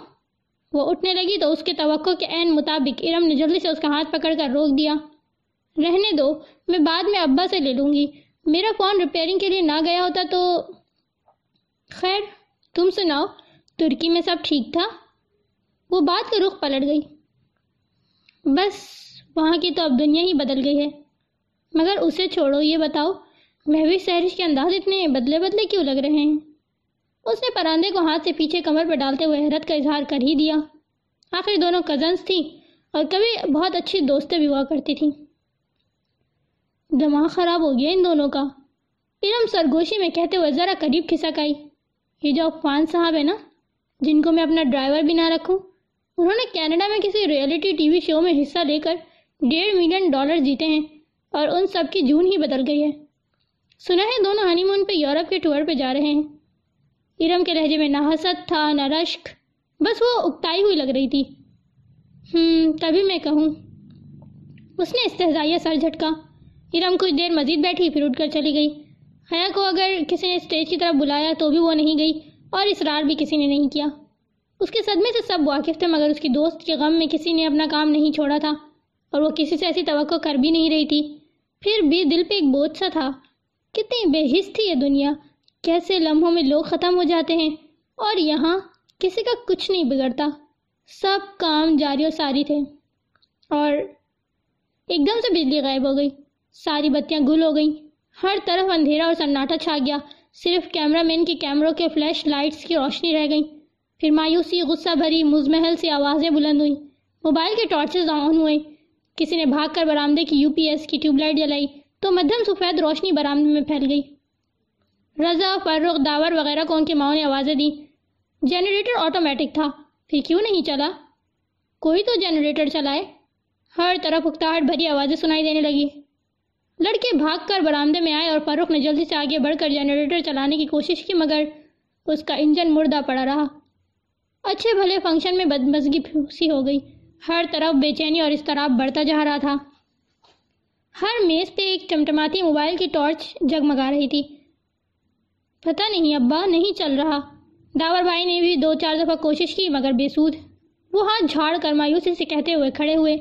वो उठने लगी तो उसके तवक्को के एन मुताबिक इरम ने जल्दी से उसका हाथ पकड़ कर रोक दिया। रहने दो, मैं बाद में अब्बा से ले लूँगी। मेरा फ़ोन रिपेयरिंग के लिए ना गया होता तो खैर, तुम सुनाओ, तुर्की में सब ठीक था? वो बात का रुख पलट गई। बस, वहाँ की तो अब दुनिया ही बदल गई है। मगर उसे छोड़ो, ये बताओ महवी सहरिश के अंदाज इतने बदले बदले क्यों लग रहे हैं? उसने परांदे को हाथ से पीछे कमर पर डालते हुए हैरत का इजहार कर ही दिया। आखिर दोनों कजन्स थी और कभी बहुत अच्छी दोस्तें भी हुआ करती थी। दिमाग ख़राब हो गया इन दोनों का। इरम सरगोशी में कहते हुए ज़रा करीब खिसक आई। ये जो अफवान साहब है ना, जिनको मैं अपना ड्राइवर भी ना रखूँ, उन्होंने कनाडा में किसी रियलिटी टीवी शो में हिस्सा लेकर डेढ़ मिलियन डॉलर जीते हैं और उन सब की जून ही बदल गई है। सुना है दोनों हनीमून पे यूरोप के टूर पे जा रहे हैं। इरम के लहजे में ना हसद था, ना रश्क, बस वो उकताई हुई लग रही थी। हम्म तभी मैं कहूँ, उसने इस्तेजाइया सर झटका। इरम कुछ देर मजीद बैठी, फिर उठकर चली गई। हया को अगर किसी ने स्टेज की तरफ़ बुलाया तो भी वो नहीं गई और इसरार भी किसी ने नहीं किया। उसके सदमे से सब वाकिफ थे, मगर उसकी दोस्त के गम में किसी ने अपना काम नहीं छोड़ा था और वो किसी से ऐसी तो कर भी नहीं रही थी। फिर भी दिल पे एक बोझ सा था। कितनी बेहिस थी ये दुनिया। कैसे लम्हों में लोग ख़त्म हो जाते हैं और यहाँ किसी का कुछ नहीं बिगड़ता। सब काम जारी और सारी थे और एकदम से बिजली गायब हो गई। सारी बत्तियाँ गुल हो गईं। हर तरफ़ अंधेरा और सन्नाटा छा गया। सिर्फ़ कैमरामैन के कैमरों के फ्लैश लाइट्स की रोशनी रह गई। फिर मायूसी, गुस्सा भरी, मुजमहल से आवाज़ें बुलंद हुई। मोबाइल के टॉर्चेस ऑन हुए। किसी ने भागकर बरामदे की यूपीएस की ट्यूबलाइट जलाई। तो मध्यम सफ़ेद रोशनी बरामदे में फैल गई। रजा फर्रुख दावर वगैरह को उनकी माओ ने आवाज़ें दी। जनरेटर ऑटोमेटिक था, फिर क्यों नहीं चला? कोई तो जनरेटर चलाए। हर तरफ़ उकताहट भरी आवाज़ें सुनाई देने लगी। लड़के भागकर बरामदे में आए और फारूक ने जल्दी से आगे बढ़कर जनरेटर चलाने की कोशिश की, मगर उसका इंजन मुर्दा पड़ा रहा। अच्छे भले फ़ंक्शन में बदमजगी फूसी हो गई। हर तरफ़ बेचैनी और इस तरह बढ़ता जा रहा था। हर मेज पे एक टमटमाती मोबाइल की टॉर्च जगमगा रही थी। पता नहीं, अब्बा, नहीं चल रहा। दावर भाई ने भी दो चार दफ़ा कोशिश की, मगर बेसूद वो हाथ झाड़ कर मायूसी से कहते हुए खड़े हुए।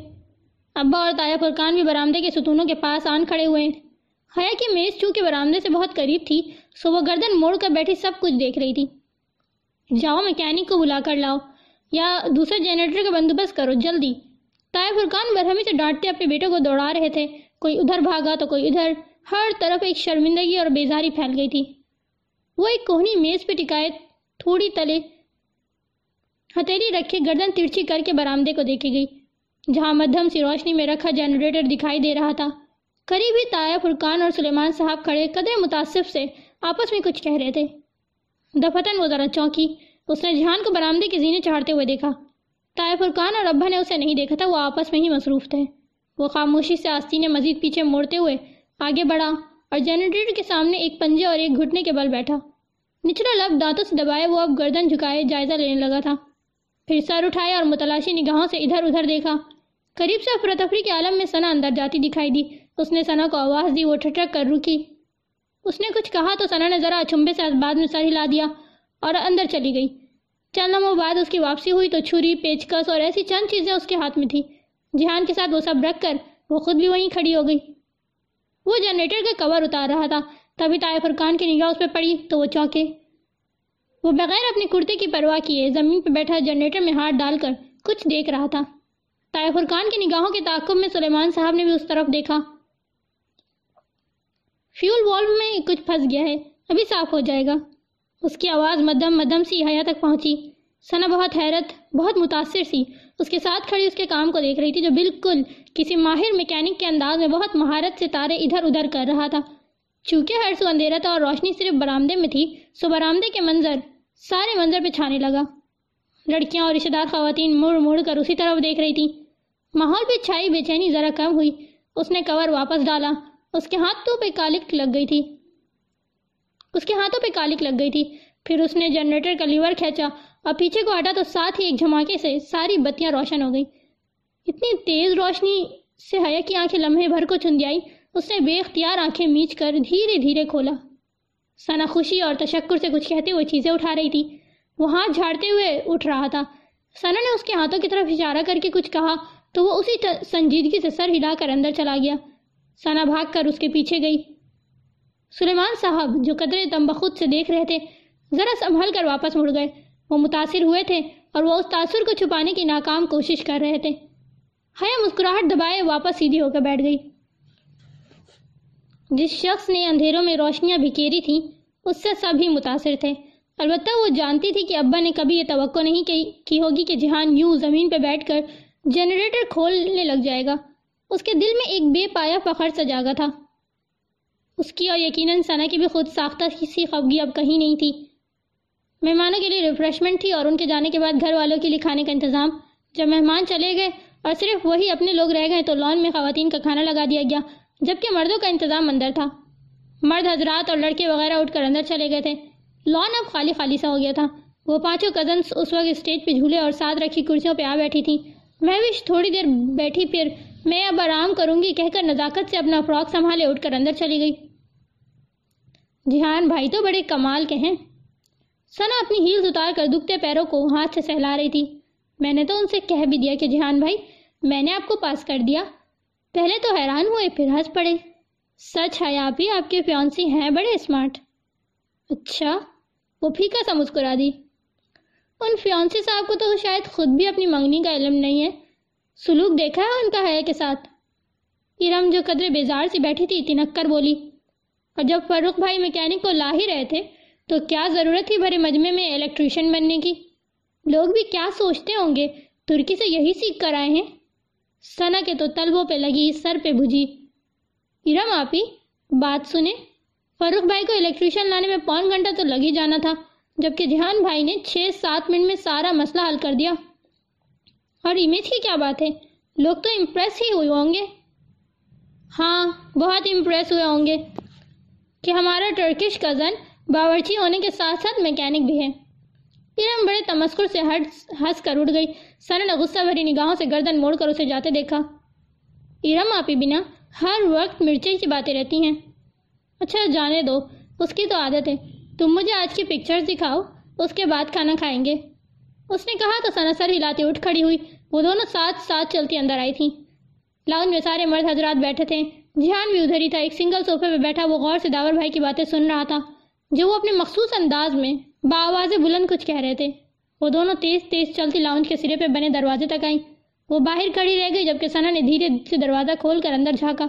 अब्बा और ताया फुरकान भी बरामदे के सुतूनों के पास आन खड़े हुए। हया की मेज चूँकि बरामदे से बहुत करीब थी, सो वो गर्दन मोड़ कर बैठी सब कुछ देख रही थी। जाओ मैकेनिक को बुला कर लाओ, या दूसरे जनरेटर का बंदोबस्त करो, जल्दी। ताया फुरकान बरहमी से डांटते अपने बेटे को दौड़ा रहे थे। कोई उधर भागा तो कोई इधर हर तरफ़ एक शर्मिंदगी और बेजारी फैल गई थी। वो एक कोहनी मेज पे टिकाए थोड़ी तले हथेली रखे गर्दन तिरछी करके बरामदे को देखी गई, जहाँ मध्यम सी रोशनी में रखा जनरेटर दिखाई दे रहा था। करीब ही ताया फुरकान और सुलेमान साहब खड़े कदरे मुतासिफ से आपस में कुछ कह रहे थे। दफतन वो ज़रा चौंकी, उसने जहान को बरामदे के जीने चढ़ते हुए देखा। ताया फुरकान और अब्बा ने उसे नहीं देखा था, वो आपस में ही मसरूफ थे। वो खामोशी से आस्ती ने मजीद पीछे मोड़ते हुए आगे बढ़ा और जनरेटर के सामने एक पंजे और एक घुटने के बल बैठा। निचला लब दांतों से दबाए वो अब गर्दन झुकाए जायजा लेने लगा था। फिर सर उठाया और मुतलाशी निगाहों से इधर उधर देखा। करीब से अफरा के आलम में सना अंदर जाती दिखाई दी। उसने सना को आवाज़ दी, वो ठटक कर रुकी। उसने कुछ कहा तो सना ने ज़रा अचुम्बे से बाद में सर हिला दिया और अंदर चली गई। चंद लम्हों बाद उसकी वापसी हुई तो छुरी, पेचकस और ऐसी चंद चीज़ें उसके हाथ में थी। जिहान के साथ वो सब रख कर वो खुद भी वहीं खड़ी हो गई। वो जनरेटर का कवर उतार रहा था। तभी ताया फुरकान की निगाह उस पर पड़ी तो वो चौंके। वो बगैर अपने कुर्ते की परवाह किए ज़मीन पर बैठा जनरेटर में हाथ डालकर कुछ देख रहा था। ताया फुरकान की निगाहों के ताकुब में सुलेमान साहब ने भी उस तरफ़ देखा। फ्यूल वॉल्व में कुछ फंस गया है, अभी साफ़ हो जाएगा। उसकी आवाज़ मध्यम मध्यम सी हया तक पहुँची। सना बहुत हैरत, बहुत मुतासर सी उसके साथ खड़ी उसके काम को देख रही थी, जो बिल्कुल किसी माहिर मैकेनिक के अंदाज में बहुत महारत से तारे इधर उधर कर रहा था। चूँकि हर सो अंधेरा था और रोशनी सिर्फ़ बरामदे में थी, सो बरामदे के मंजर, सारे मंजर पे छाने लगा। लड़कियाँ और रिश्तेदार खातन मुड़ मुड़ कर उसी तरफ़ देख रही थी। माहौल पे छाई बेचैनी ज़रा कम हुई। उसने कवर वापस डाला। उसके हाथों पे कालिक लग गई थी। उसके हाथों पे कालिक लग गई थी। फिर उसने जनरेटर का लीवर खींचा और पीछे को हटा तो साथ ही एक झमाके से सारी बत्तियाँ रोशन हो गई। इतनी तेज रोशनी से हया की आँखें लम्हे भर को चुंदियाई उसने बेख्तियार आँखें मीच धीरे धीरे खोला। सना खुशी और तशक्र से कुछ कहते हुए चीज़ें उठा रही थी। वो हाथ झाड़ते हुए उठ रहा था। सना ने उसके हाथों की तरफ़ इशारा करके कुछ कहा तो वो उसी संजीदगी से सर हिलाकर अंदर चला गया। सना भागकर उसके पीछे गई। सुलेमान साहब जो कदरे तम्बखुद से देख रहे थे, ज़रा संभल कर वापस मुड़ गए। वो मुतासिर हुए थे और वो उस तासुर को छुपाने की नाकाम कोशिश कर रहे थे। हया मुस्कुराहट दबाए वापस सीधी होकर बैठ गई। जिस शख्स ने अंधेरों में रोशनियाँ बिखेरी थी उससे सभी मुतासर थे। अलबत् वो जानती थी कि अब्बा ने कभी ये तो नहीं की, की होगी कि जहान यूँ ज़मीन पर बैठकर जनरेटर खोलने लग जाएगा उसके दिल में एक बेपाया फ़खर सा जागा था। उसकी और यकीनन सना की भी खुद साख्ता सी खफगी अब कहीं नहीं थी। मेहमानों के लिए रिफ्रेशमेंट थी और उनके जाने के बाद घर वालों के लिए खाने का इंतज़ाम। जब मेहमान चले गए और सिर्फ़ वही अपने लोग रह गए तो लॉन में खातन का खाना लगा दिया गया, जबकि मर्दों का इंतज़ाम अंदर था। मर्द हजरात और लड़के वगैरह उठकर अंदर चले गए थे। लॉन अब खाली खाली सा हो गया था। वो पाँचों कजन्स उस वक्त स्टेज पे झूले और साथ रखी कुर्सियों पे आ बैठी थी। मैं भी थोड़ी देर बैठी, फिर मैं अब आराम करूँगी कहकर नज़ाकत से अपना फ्रॉक संभाले उठकर अंदर चली गई। जिहान भाई तो बड़े कमाल के हैं। सना अपनी हील्स उतार कर दुखते पैरों को हाथ से सहला रही थी। मैंने तो उनसे कह भी दिया कि, जिहान भाई, मैंने आपको पास कर दिया। पहले तो हैरान हुए, फिर हंस पड़े। सच है, आप ही आपके फ्योंसी हैं, बड़े स्मार्ट अच्छा वो फीका सा मुस्कुरा दी। उन फ्योंसी साहब को तो शायद खुद भी अपनी मंगनी का इलम नहीं है। सुलूक देखा है उनका है के साथ? इरम जो कदरे बेजार से बैठी थी तिनक्कर बोली। और जब फरूख भाई मैकेनिक को ला ही रहे थे तो क्या ज़रूरत थी भरे मजमे में इलेक्ट्रिशियन बनने की? लोग भी क्या सोचते होंगे? तुर्की से यही सीख कर आए हैं। सना के तो तलबों पे लगी, सर पे भुजी। इरम आपी बात सुने। फरूख भाई को इलेक्ट्रिशियन लाने में पौन घंटा तो लग ही जाना था, जबकि जहान भाई ने छः सात मिनट में सारा मसला हल कर दिया। और इमेज की क्या बात है? लोग तो इम्प्रेस ही हुए होंगे। हाँ बहुत इम्प्रेस हुए होंगे कि हमारा टर्किश कज़न बावर्ची होने के साथ साथ मैकेनिक भी है। इरम बड़े तमस्कुर से हट हंस कर उठ गई। सना ने गुस्सा भरी निगाहों से गर्दन मोड़कर उसे जाते देखा। इरम आपी बिना हर वक्त मिर्ची की बातें रहती हैं। अच्छा जाने दो। उसकी तो आदत है। तुम मुझे आज की पिक्चर्स दिखाओ, उसके बाद खाना खाएँगे। उसने कहा तो सना सर हिलाती उठ खड़ी हुई। वो दोनों साथ साथ चलती अंदर आई थी। लाउन में सारे मर्द हजरात बैठे थे। ध्यान भी उधर ही था। एक सिंगल सोफे पे बैठा वो गौर से दावर भाई की बातें सुन रहा था। जो वो अपने मखसूस अंदाज में बावाज बुलंद कुछ कह रहे थे। वो दोनों तेज तेज चलती लाउंज के सिरे पे बने दरवाजे तक आई। वो बाहर खड़ी रह गई जबकि सना ने धीरे से दरवाज़ा खोल कर अंदर झाँका।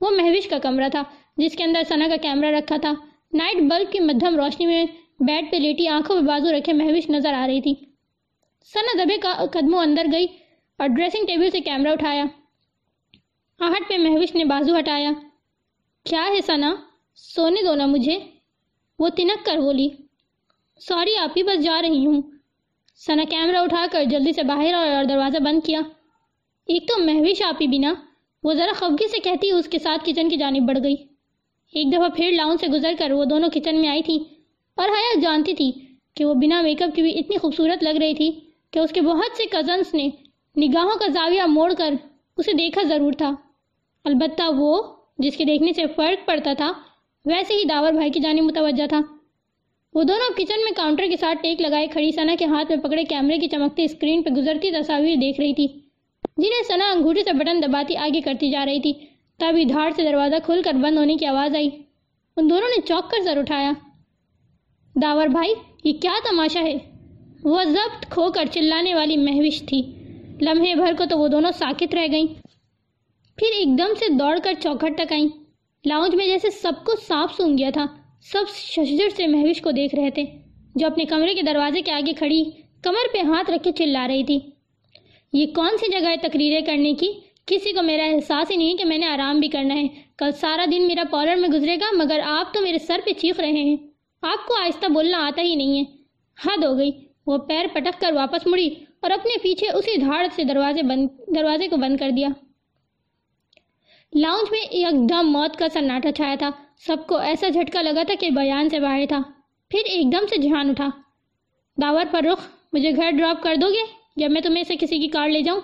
वो महविश का कमरा था, जिसके अंदर सना का कैमरा रखा था। नाइट बल्ब की मध्यम रोशनी में बेड पे लेटी आँखों में बाजू रखे महविश नज़र आ रही थी। सना दबे का कदमों अंदर गई और ड्रेसिंग टेबल से कैमरा उठाया। आहट पे महविश ने बाजू हटाया। क्या है सना? सोने दो ना मुझे। वो तिनक कर बोली सॉरी आप ही बस जा रही हूँ। सना कैमरा उठाकर जल्दी से बाहर आया और दरवाज़ा बंद किया। एक तो महविश आप बिना, वो ज़रा खफगी से कहती उसके साथ किचन की जानी बढ़ गई। एक दफ़ा फिर लाउन से गुजर कर वो दोनों किचन में आई थी और हया जानती थी कि वो बिना मेकअप के भी इतनी खूबसूरत लग रही थी कि उसके बहुत से कज़न्स ने निगाहों का जाविया मोड़कर उसे देखा ज़रूर था। अलबत्ता वो, जिसके देखने से फ़र्क पड़ता था वैसे ही दावर भाई की जानी मुतवजा था। वो दोनों किचन में काउंटर के साथ टेक लगाए खड़ी सना के हाथ में पकड़े कैमरे की चमकती स्क्रीन पर गुजरती तस्वीर देख रही थी, जिन्हें सना अंगूठे से बटन दबाती आगे करती जा रही थी, तभी धाड़ से दरवाज़ा खुलकर बंद होने की आवाज़ आई। उन दोनों ने चौंक कर सर उठाया। दावर भाई, ये क्या तमाशा है? वह जब्त खोकर चिल्लाने वाली महविश थी। लम्हे भर को तो वो दोनों साकित रह गईं। फिर एकदम से दौड़कर चौखट तक आईं। लाउंज में जैसे सबको सांप सूंघ गया था। सब शशजर से महविश को देख रहे थे, जो अपने कमरे के दरवाजे के आगे खड़ी कमर पे हाथ रख के चिल्ला रही थी। ये कौन सी जगह है तकरीरें करने की? किसी को मेरा एहसास ही नहीं है कि मैंने आराम भी करना है। कल सारा दिन मेरा पॉलर में गुजरेगा, मगर आप तो मेरे सर पे चीख रहे हैं। आपको आहिस्ता बोलना आता ही नहीं है। हद हो गई। वो पैर पटक कर वापस मुड़ी और अपने पीछे उसी धाड़ से दरवाजे बंद, दरवाजे को बंद कर दिया। लाउंज में एकदम मौत का सन्नाटा छाया था। सबको ऐसा झटका लगा था कि बयान से बाहर था। फिर एकदम से ध्यान उठा। दावर पर रुख, मुझे घर ड्रॉप कर दोगे? जब मैं तुम्हें से किसी की कार ले जाऊँ?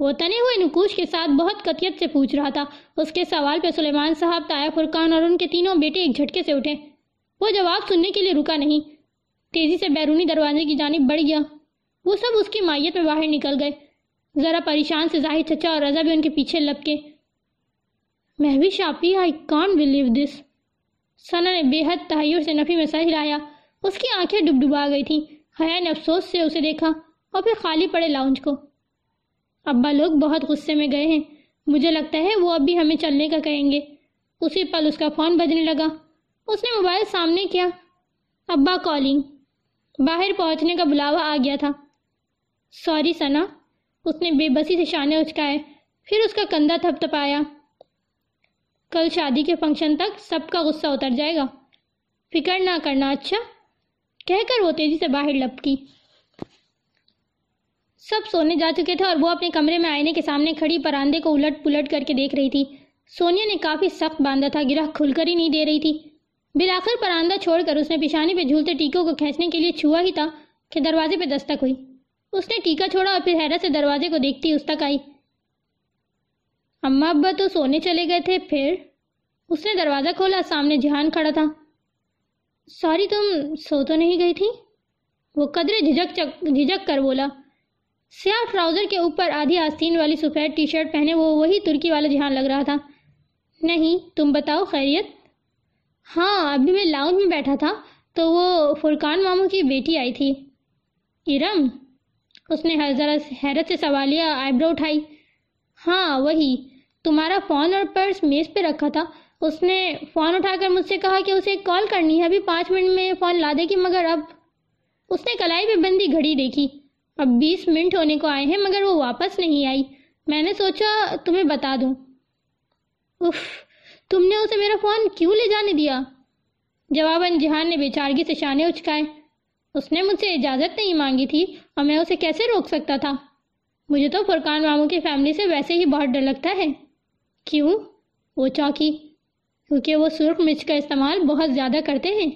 वो तने हुए नुकूश के साथ बहुत कतियत से पूछ रहा था। उसके सवाल पर सुलेमान साहब, ताया फुरकान और उनके तीनों बेटे एक झटके से उठे। वो जवाब सुनने के लिए रुका नहीं। तेज़ी से बैरूनी दरवाजे की जानब बढ़ गया। वो सब उसकी माइत में बाहर निकल गए। ज़रा परेशान से ज़ाहिर चचा और रजा भी उनके पीछे लपके। मैं भी shoppe I can't believe this Sana ने बेहद तहयर से नफ़ी में सर हिलाया उसकी आँखें डुबडुबा गई थी। हया ने अफसोस से उसे देखा और फिर खाली पड़े लाउंज को। अब्बा लोग बहुत गुस्से में गए हैं। मुझे लगता है वो अभी हमें चलने का कहेंगे। उसी पल उसका फ़ोन बजने लगा। उसने मोबाइल सामने किया। अब्बा कॉलिंग बाहर पहुँचने का बुलावा आ गया था। सॉरी सना। उसने बेबसी से शाने उचकाए। फिर उसका कंधा थपथपाया। कल शादी के फ़ंक्शन तक सबका गुस्सा उतर जाएगा। फ़िक्र ना करना अच्छा? कहकर वो तेज़ी से बाहर लपकी सब सोने जा चुके थे और वो अपने कमरे में आईने के सामने खड़ी परांदे को उलट पुलट करके देख रही थी। सोनिया ने काफ़ी सख्त बांधा था, गिरह खुलकर ही नहीं दे रही थी। बिलाखिर परांदा छोड़कर उसने पिशानी पे झूलते टीकों को खींचने के लिए छुआ ही था कि दरवाजे पे दस्तक हुई। उसने टीका छोड़ा और फिर हैरत से दरवाजे को देखती उस तक आई। अम्मा अब्बा तो सोने चले गए थे, फिर? उसने दरवाज़ा खोला, सामने जहान खड़ा था। सॉरी, तुम सो तो नहीं गई थी? वो कदरे झिझक झिझक कर बोला। स्याह ट्राउज़र के ऊपर आधी आस्तीन वाली सफ़ेद टी शर्ट पहने वो वही तुर्की वाला जहान लग रहा था। नहीं, तुम बताओ, खैरियत? हाँ अभी मैं लाउंज में बैठा था तो वो फुरकान मामू की बेटी आई थी। इरम? उसने ज़रा हैरत से सवालिया आईब्रो उठाई। हाँ वही। तुम्हारा फ़ोन और पर्स मेज़ पे रखा था। उसने फ़ोन उठाकर मुझसे कहा कि उसे कॉल करनी है। अभी पाँच मिनट में फ़ोन ला देगी, मगर अब उसने कलाई पे बंदी घड़ी देखी। अब बीस मिनट होने को आए हैं, मगर वो वापस नहीं आई। मैंने सोचा, तुम्हें बता दूँ। उफ, तुमने उसे मेरा फ़ोन क्यों ले जाने दिया? जवाबन जहान ने बेचारगी से शाने उचकाए। उसने मुझसे इजाज़त नहीं मांगी थी, और मैं उसे कैसे रोक सकता था? मुझे तो फुरकान मामू की फैमिली से वैसे ही बहुत डर लगता है। क्यों? वो चौकी, क्योंकि वो सुर्ख मिर्च का इस्तेमाल बहुत ज़्यादा करते हैं।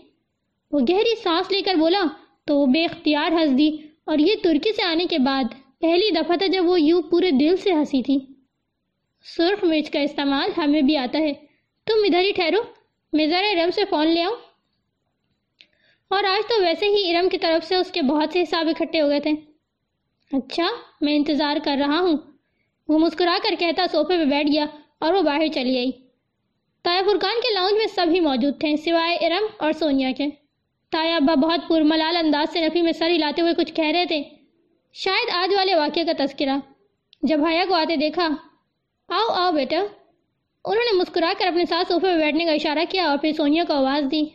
वो गहरी सांस लेकर बोला तो वो बेख्तियार हंस दी और ये तुर्की से आने के बाद पहली दफ़ा था जब वो यूँ पूरे दिल से हँसी थी। सुर्ख मिर्च का इस्तेमाल हमें भी आता है। तुम इधर ही ठहरो, मैं ज़रा इरम से फ़ोन ले आऊँ। और आज तो वैसे ही इरम की तरफ़ से उसके बहुत से हिसाब इकट्ठे हो गए थे। अच्छा मैं इंतज़ार कर रहा हूँ। वो मुस्कुरा कर कहता, सोफे पे बैठ गया। और वो बाहर चली आई ताया फुरकान के लाउंज में सभी मौजूद थे, सिवाय इरम और सोनिया के। ताया अब्बा बहुत पुरमलाल अंदाज से नफ़ी में सर हिलाते हुए कुछ कह रहे थे। शायद आज वाले वाक्य का तस्करा। जब हया को आते देखा, आओ आओ बेटा। उन्होंने मुस्कुरा कर अपने साथ सोफे पर बैठने का इशारा किया और फिर सोनिया को आवाज़ दी।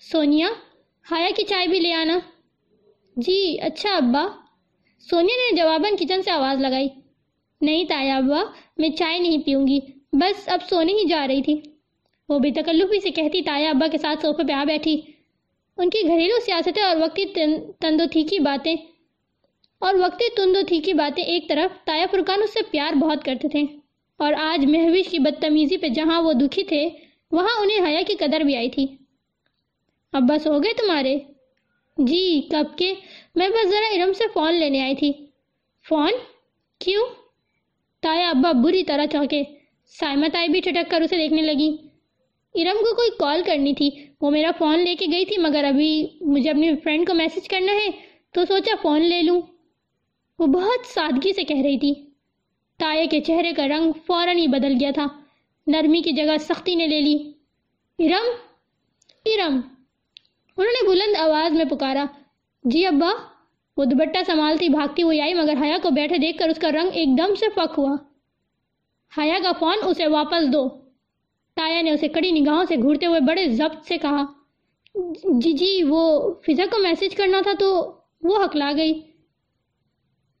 सोनिया, हाया की चाय भी ले आना। जी अच्छा अब्बा। सोनिया ने जवाबन किचन से आवाज़ लगाई। नहीं ताया अब्बा मैं चाय नहीं पीऊँगी, बस अब सोने ही जा रही थी। वो भी बेतकल्लुफी से कहती, ताया अब्बा के साथ सोफे पे आ बैठी। उनकी घरेलू सियासतें और वक्ती तंदोथी की बातें, और वक्ती तुंदोथी की बातें एक तरफ़, ताया फुरकान उससे प्यार बहुत करते थे। और आज महविश की बदतमीजी पे जहाँ वो दुखी थे, वहाँ उन्हें हया की कदर भी आई थी। अब बस हो गए तुम्हारे? जी, कब के? मैं बस ज़रा इरम से फ़ोन लेने आई थी। फ़ोन? क्यों? ताया अब्बा बुरी तरह चौंके। साइमा ताई भी ठटक कर उसे देखने लगी। इरम को कोई कॉल करनी थी। वो मेरा फ़ोन लेके गई थी, मगर अभी मुझे अपनी फ्रेंड को मैसेज करना है तो सोचा फ़ोन ले लूँ। वो बहुत सादगी से कह रही थी। ताया के चेहरे का रंग फ़ौरन ही बदल गया था। नरमी की जगह सख्ती ने ले ली। इरम? इरम? उन्होंने बुलंद आवाज़ में पुकारा, जी अब्बा वो दुपट्टा संभालती भागती हुई आई, मगर हया को बैठे देखकर उसका रंग एकदम से फक हुआ। हया का फ़ोन उसे वापस दो। ताया ने उसे कड़ी निगाहों से घूरते हुए बड़े जब्त से कहा जी जी वो फिजा को मैसेज करना था तो वो हकला गई।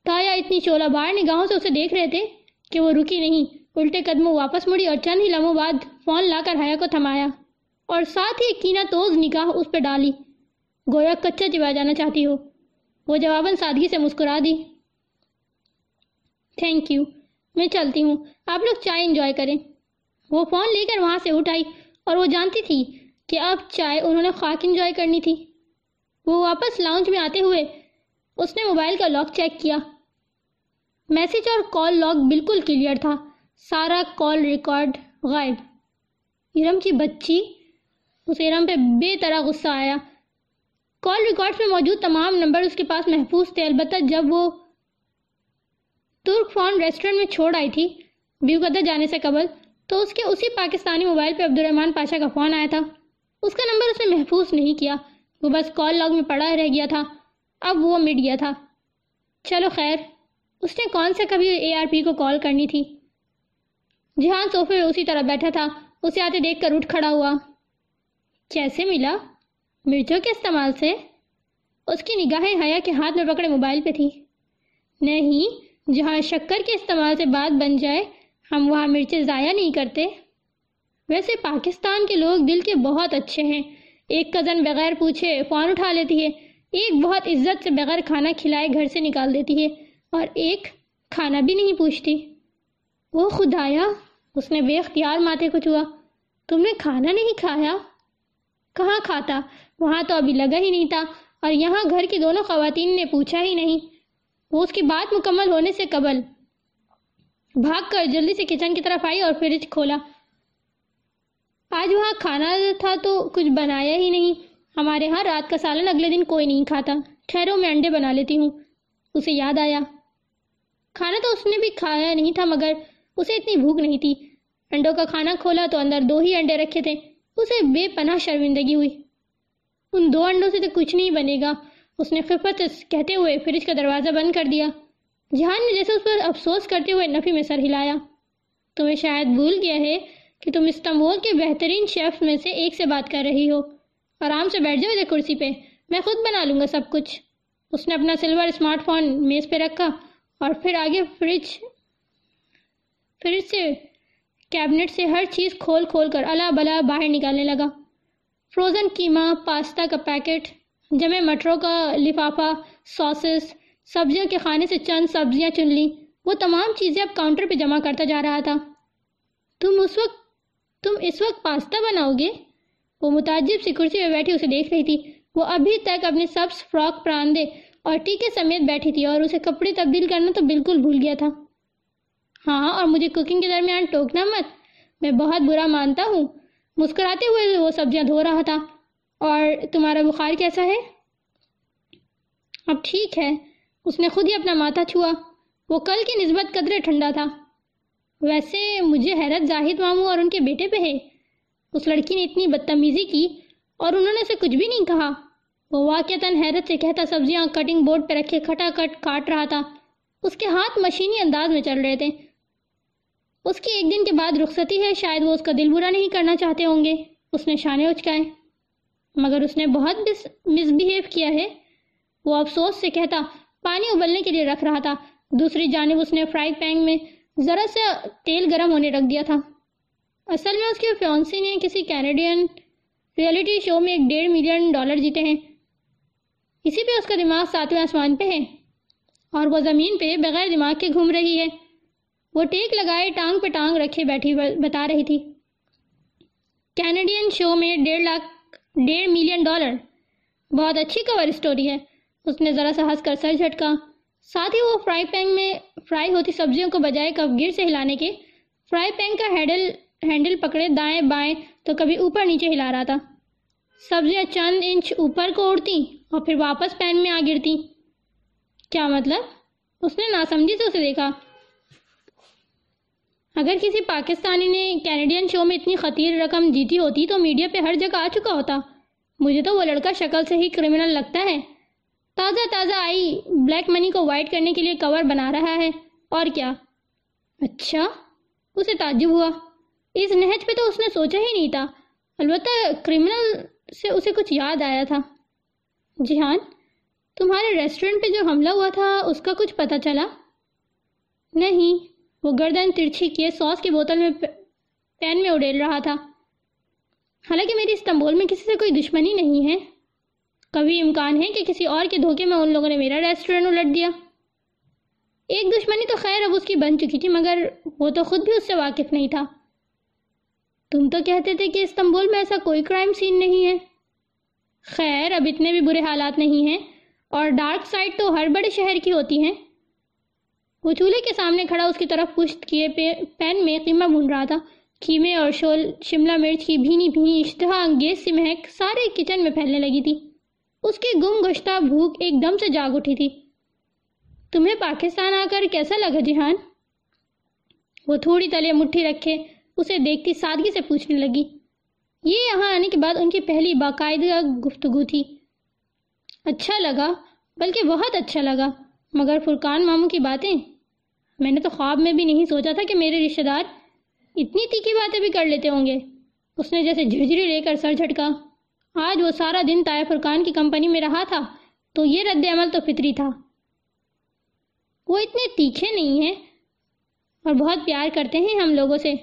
ताया इतनी शोला बार निगाहों से उसे देख रहे थे कि वो रुकी नहीं। उल्टे कदमों वापस मुड़ी और चंद ही लम्हों बाद फ़ोन लाकर हया को थमाया और साथ ही कीना तोज निगाह उस पर डाली। गोया कच्चा चिवा जाना चाहती हो? वो जवाबन सादगी से मुस्कुरा दी। थैंक यू मैं चलती हूँ। आप लोग चाय इंजॉय करें। वो फ़ोन लेकर वहाँ से उठ आई और वो जानती थी कि अब चाय उन्होंने खाक इंजॉय करनी थी। वो वापस लाउंज में आते हुए उसने मोबाइल का लॉक चेक किया। मैसेज और कॉल लॉक बिल्कुल क्लियर था। सारा कॉल रिकॉर्ड गायब। इरम की बच्ची उस इरम पे बेतरा गुस्सा आया। कॉल रिकॉर्ड्स में मौजूद तमाम नंबर उसके पास महफूज थे। अलबत्त जब वो तुर्क फ़ोन रेस्टोरेंट में छोड़ आई थी, ब्यूकदर जाने से कबल तो उसके उसी पाकिस्तानी मोबाइल पे अब्दुलरहमान पाशा का फ़ोन आया था। उसका नंबर उसने महफूज नहीं किया। वो बस कॉल लॉग में पड़ा रह गया था। अब वो मिट गया था। चलो खैर, उसने कौन से कभी एआरपी को कॉल करनी थी? जहाँ सोफे में उसी तरह बैठा था, उसे आते देखकर उठ खड़ा हुआ। कैसे मिला? मिर्चों के इस्तेमाल से? उसकी निगाहें हया के हाथ में पकड़े मोबाइल पे थी। नहीं, जहाँ शक्कर के इस्तेमाल से बात बन जाए, हम वहाँ मिर्चें ज़ाया नहीं करते। वैसे पाकिस्तान के लोग दिल के बहुत अच्छे हैं। एक कज़न बगैर पूछे फ़ोन उठा लेती है, एक बहुत इज़्ज़त से बगैर खाना खिलाए घर से निकाल देती है, और एक खाना भी नहीं पूछती। वो खुदाया, उसने बेख्तियार माथे को छुआ। तुमने खाना नहीं खाया? कहाँ खाता? वहाँ तो अभी लगा ही नहीं था और यहाँ घर की दोनों खातन ने पूछा ही नहीं। वो उसकी बात मुकम्मल होने से कबल। भागकर जल्दी से किचन की तरफ़ आई और फ्रिज खोला। आज वहाँ खाना था तो कुछ बनाया ही नहीं। हमारे यहाँ रात का सालन अगले दिन कोई नहीं खाता। ठहरो, मैं अंडे बना लेती हूँ। उसे याद आया। खाना तो उसने भी खाया नहीं था, मगर उसे इतनी भूख नहीं थी। अंडों का खाना खोला तो अंदर दो ही अंडे रखे थे। उसे बेपनाह शर्मिंदगी हुई। उन दो अंडों से तो कुछ नहीं बनेगा। उसने खिफत कहते हुए फ्रिज का दरवाज़ा बंद कर दिया। जहान ने जैसे उस पर अफसोस करते हुए नफ़ी में सर हिलाया। तुम्हें शायद भूल गया है कि तुम इस्तांबुल के बेहतरीन शेफ में से एक से बात कर रही हो। आराम से बैठ जाओ इधर कुर्सी पे। मैं खुद बना लूँगा सब कुछ। उसने अपना सिल्वर स्मार्टफ़ोन मेज़ पे रखा और फिर आगे फ्रिज फ्रिज से, कैबिनेट से हर चीज़ खोल खोल कर अला बला बाहर निकालने लगा। फ्रोज़न कीमा पास्ता का पैकेट जमे मटरों का लिफाफा सॉसेस सब्जियों के खाने से चंद सब्ज़ियाँ चुन ली वो तमाम चीज़ें अब काउंटर पे जमा करता जा रहा था तुम उस वक्त, तुम इस वक्त पास्ता बनाओगे? वो मुताजिब सी कुर्सी में बैठी उसे देख रही थी। वो अभी तक अपने सब्स फ्रॉक प्रांदे और टीके समेत बैठी थी और उसे कपड़े तब्दील करना तो बिल्कुल भूल गया था। हाँ और मुझे कुकिंग के दरमियान टोकना मत। मैं बहुत बुरा मानता हूँ। मुस्कुराते हुए वो सब्ज़ियाँ धो रहा था। और तुम्हारा बुखार कैसा है? अब ठीक है। उसने खुद ही अपना माथा छुआ। वो कल की नस्बत कदरे ठंडा था। वैसे मुझे हैरत जाहिद मामू और उनके बेटे पे है। उस लड़की ने इतनी बदतमीजी की और उन्होंने उसे कुछ भी नहीं कहा। वो वाक्यतन हैरत से कहता, सब्ज़ियाँ कटिंग बोर्ड पर रखे खटाखट काट रहा था। उसके हाथ मशीनी अंदाज में चल रहे थे। उसकी एक दिन के बाद रुखसती है, शायद वो उसका दिल बुरा नहीं करना चाहते होंगे। उसने शाने उचकाए। मगर उसने बहुत मिसबिहेव किया है। वो अफसोस से कहता, पानी उबलने के लिए रख रहा था। दूसरी जानब उसने फ्राई पैन में ज़रा सा तेल गर्म होने रख दिया था। असल में उसके फ्योन्सी ने किसी कैनेडियन रियलिटी शो में एक डेढ़ मिलियन डॉलर जीते हैं। इसी पे उसका दिमाग सातवें आसमान पे है और वो ज़मीन पे बगैर दिमाग के घूम रही है। वो टेक लगाए, टांग पे टांग रखे बैठी बता रही थी। कैनेडियन शो में डेढ़ लाख, डेढ़ मिलियन डॉलर। बहुत अच्छी कवर स्टोरी है। उसने ज़रा सा हंस कर सर झटका। साथ ही वो फ्राई पैन में फ्राई होती सब्जियों को बजाय कब गिर से हिलाने के, फ्राई पैन का हैंडल हैंडल पकड़े दाएँ बाएँ तो कभी ऊपर नीचे हिला रहा था। सब्ज़ियाँ चंद इंच ऊपर को उड़ती और फिर वापस पैन में आ गिरती। क्या मतलब? उसने नासमझी से उसे देखा। अगर किसी पाकिस्तानी ने कैनेडियन शो में इतनी खतीर रकम जीती होती तो मीडिया पे हर जगह आ चुका होता। मुझे तो वो लड़का शक्ल से ही क्रिमिनल लगता है। ताज़ा ताज़ा आई ब्लैक मनी को वाइट करने के लिए कवर बना रहा है। और क्या? अच्छा उसे ताजुब हुआ। इस नहज पे तो उसने सोचा ही नहीं था। अलबत् क्रिमिनल से उसे कुछ याद आया था। जिहान तुम्हारे रेस्टोरेंट पे जो हमला हुआ था, उसका कुछ पता चला? नहीं वो गर्दन तिरछी किए सॉस की बोतल में पैन में उड़ेल रहा था। हालाँकि मेरी इस्तांबुल में किसी से कोई दुश्मनी नहीं है। कभी इम्कान है कि किसी और के धोखे में उन लोगों ने मेरा रेस्टोरेंट उलट दिया। एक दुश्मनी तो खैर अब उसकी बन चुकी थी, मगर वो तो खुद भी उससे वाकिफ नहीं था। तुम तो कहते थे कि इस्तांबुल में ऐसा कोई क्राइम सीन नहीं है। खैर, अब इतने भी बुरे हालात नहीं हैं, और डार्क साइड तो हर बड़े शहर की होती हैं। वो चूल्हे के सामने खड़ा उसकी तरफ़ पुश्त किए पैन में कीमा भून रहा था। खीमे और शोल, शिमला मिर्च की भीनी भीनी इश्तहा अंगेज सी महक सारे किचन में फैलने लगी थी। उसकी गुम गुश्ता भूख एकदम से जाग उठी थी। तुम्हें पाकिस्तान आकर कैसा लगा जिहान? वो थोड़ी तले मुट्ठी रखे उसे देखती सादगी से पूछने लगी। ये यहाँ आने के बाद उनकी पहली बाकायदा गुफ्तगु थी। अच्छा लगा, बल्कि बहुत अच्छा लगा। मगर फुरकान मामू की बातें? मैंने तो ख्वाब में भी नहीं सोचा था कि मेरे रिश्तेदार इतनी तीखी बातें भी कर लेते होंगे। उसने जैसे झिझरी लेकर सर झटका। आज वो सारा दिन ताया फुरकान की कंपनी में रहा था तो ये रद्द अमल तो फितरी था। वो इतने तीखे नहीं हैं और बहुत प्यार करते हैं हम लोगों से।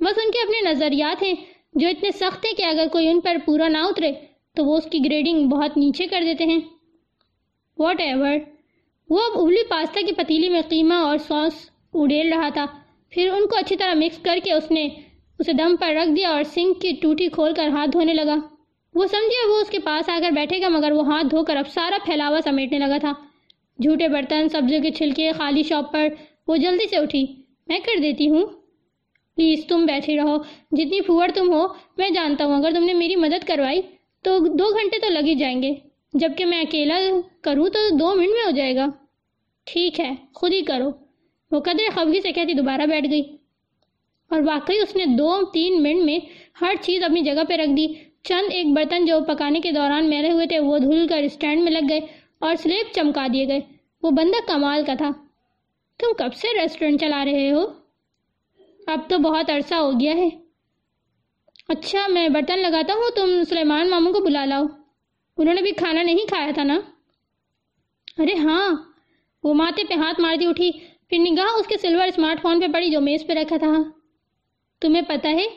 बस उनके अपने नज़रियात हैं, जो इतने सख्त हैं कि अगर कोई उन पर पूरा ना उतरे तो वो उसकी ग्रेडिंग बहुत नीचे कर देते हैं। वॉट एवर वो अब उबली पास्ता की पतीली में कीमा और सॉस उड़ेल रहा था। फिर उनको अच्छी तरह मिक्स करके उसने उसे दम पर रख दिया और सिंक की टूटी खोलकर हाथ धोने लगा। वो समझे वो उसके पास आकर बैठेगा, मगर वो हाथ धोकर अब सारा फैलावा समेटने लगा था। झूठे बर्तन, सब्जियों के छिलके, खाली शॉप पर वो जल्दी से उठी। मैं कर देती हूँ। प्लीज़ तुम बैठे रहो। जितनी फुअर तुम हो, मैं जानता हूँ। अगर तुमने मेरी मदद करवाई तो दो घंटे तो लग ही जाएँगे। जबकि मैं अकेला करूँ तो दो मिनट में हो जाएगा। ठीक है, खुद ही करो। वो कदर खबगी से कहती दोबारा बैठ गई। और वाकई उसने दो, तीन मिनट में हर चीज़ अपनी जगह पर रख दी। चंद एक बर्तन जो पकाने के दौरान मेरे हुए थे, वो धुल कर स्टैंड में लग गए और स्लेब चमका दिए गए। वो बंदा कमाल का था। तुम कब से रेस्टोरेंट चला रहे हो? अब तो बहुत अरसा हो गया है। अच्छा मैं बर्तन लगाता हूँ, तुम सुलेमान मामू को बुला लाओ। उन्होंने भी खाना नहीं खाया था ना? अरे हाँ वो माथे पे हाथ मारती उठी, फिर निगाह उसके सिल्वर स्मार्टफ़ोन पे पड़ी जो मेज़ पे रखा था। तुम्हें पता है,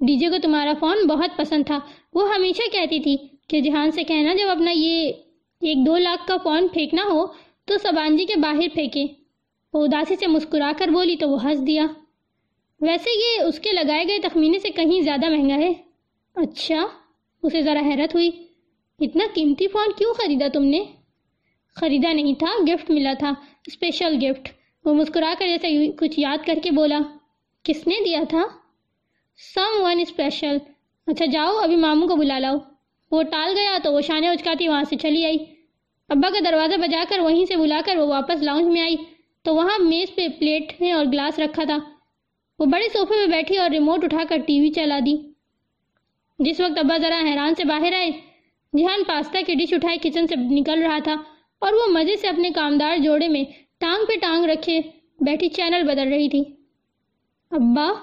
डीजे को तुम्हारा फ़ोन बहुत पसंद था। वो हमेशा कहती थी कि जहान से कहना, जब अपना ये एक दो लाख का फ़ोन फेंकना हो तो सबानजी के बाहर फेंके। वो उदासी से मुस्कुरा कर बोली तो वो हंस दिया। वैसे ये उसके लगाए गए तखमीने से कहीं ज़्यादा महँगा है? अच्छा उसे ज़रा हैरत हुई। इतना कीमती फ़ोन क्यों ख़रीदा तुमने? ख़रीदा नहीं था, गिफ्ट मिला था स्पेशल गिफ्ट वो मुस्कुरा कर जैसे कुछ याद करके बोला, किसने दिया था? सम वन स्पेशल अच्छा जाओ, अभी मामू को बुला लाओ। वो टाल गया तो वो शाने उचकाती वहाँ से चली आई। अब्बा का दरवाज़ा बजाकर वहीं से बुलाकर वो वापस लाउंज में आई। तो वहाँ मेज़ पे प्लेट में और ग्लास रखा था। वो बड़े सोफे में बैठी और रिमोट उठाकर टीवी चला दी। जिस वक्त अब्बा ज़रा हैरान से बाहर आए जिहान पास्ता की डिश उठाए किचन से निकल रहा था और वो मज़े से अपने कामदार जोड़े में टांग पे टांग रखे बैठी चैनल बदल रही थी। अब्बा,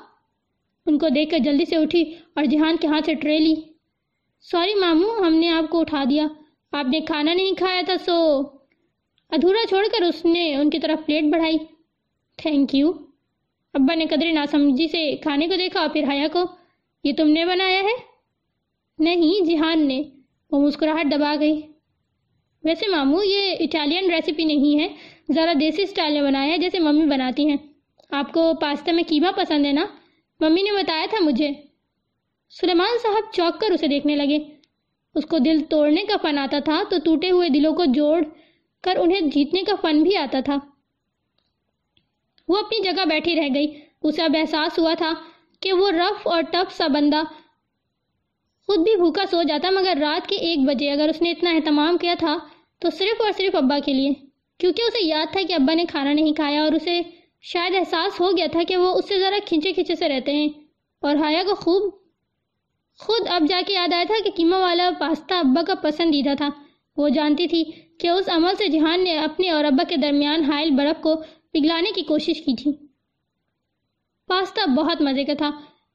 उनको देखकर जल्दी से उठी और जिहान के हाथ से ट्रे ली। सॉरी मामू, हमने आपको उठा दिया। आपने खाना नहीं खाया था, सो। अधूरा छोड़कर उसने उनकी तरफ़ प्लेट बढ़ाई। थैंक यू अब्बा ने कदरे नासमझी से खाने को देखा और फिर हया को, ये तुमने बनाया है? नहीं, जिहान ने। वो मुस्कुराहट दबा गई। वैसे मामू, ये इटालियन रेसिपी नहीं है। ज़रा देसी स्टाइल में बनाया है जैसे मम्मी बनाती हैं। आपको पास्ता में कीमा पसंद है ना? मम्मी ने बताया था मुझे। सुलेमान साहब चौंक कर उसे देखने लगे। उसको दिल तोड़ने का फन आता था तो टूटे हुए दिलों को जोड़ कर उन्हें जीतने का फन भी आता था। वो अपनी जगह बैठी रह गई। उसे अब एहसास हुआ था कि वो रफ और टफ सा बंदा खुद भी भूखा सो जाता मगर रात के एक बजे अगर उसने इतना अहतमाम किया था तो सिर्फ़ और सिर्फ़ अब्बा के लिए। क्योंकि उसे याद था कि अब्बा ने खाना नहीं खाया और उसे शायद एहसास हो गया था कि वो उससे ज़रा खिंचे खिंचे से रहते हैं। और हाया को खूब, खुद अब जाके याद आया था कि कीमा वाला पास्ता अब्बा का पसंदीदा था। वो जानती थी कि उस अमल से जहान ने अपने और अब्बा के दरमियान हाइल बर्फ़ को पिघलाने की कोशिश की थी। पास्ता बहुत मज़े का था,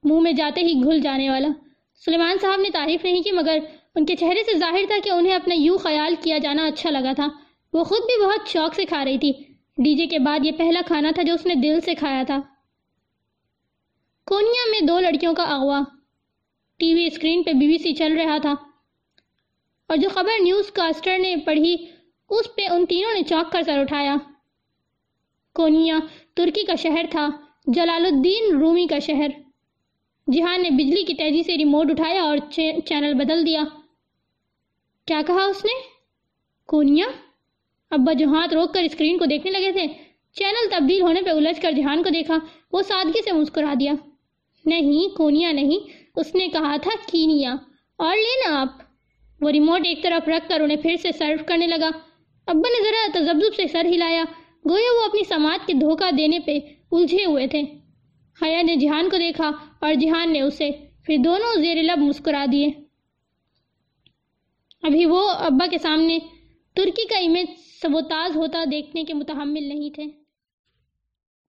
मुँह में जाते ही घुल जाने वाला। सुलेमान साहब ने तारीफ़ नहीं की, मगर उनके चेहरे से ज़ाहिर था कि उन्हें अपना यूँ ख्याल किया जाना अच्छा लगा था। वो खुद भी बहुत शौक से खा रही थी। डीजे के बाद ये पहला खाना था जो उसने दिल से खाया था। कोनिया में दो लड़कियों का अगवा। टीवी स्क्रीन पे बीबीसी चल रहा था। और जो खबर न्यूज़ कास्टर ने पढ़ी, उस पे उन तीनों ने चौंक कर सर उठाया। कोनिया तुर्की का शहर था, जलालुद्दीन रूमी का शहर। जिहान ने बिजली की तेज़ी से रिमोट उठाया और चैनल बदल दिया। क्या कहा उसने? कोनिया? अब्बा जो हाथ रोक कर स्क्रीन को देखने लगे थे, चैनल तब्दील होने पर उलझ कर जहान को देखा, वो सादगी से मुस्कुरा दिया। नहीं, कोनिया नहीं, उसने कहा था कीनिया। और लेना आप। वो रिमोट एक तरफ़ रख कर उन्हें फिर से सर्व करने लगा। अब्बा ने ज़रा तजब्जुब से सर हिलाया। गोया वो अपनी समाज के धोखा देने पे उलझे हुए थे। हया ने जिहान को देखा और जिहान ने उसे फिर दोनों जेर लब मुस्कुरा दिए। अभी वो अब्बा के सामने तुर्की का इमेज सबोताज होता देखने के मुतहमिल नहीं थे।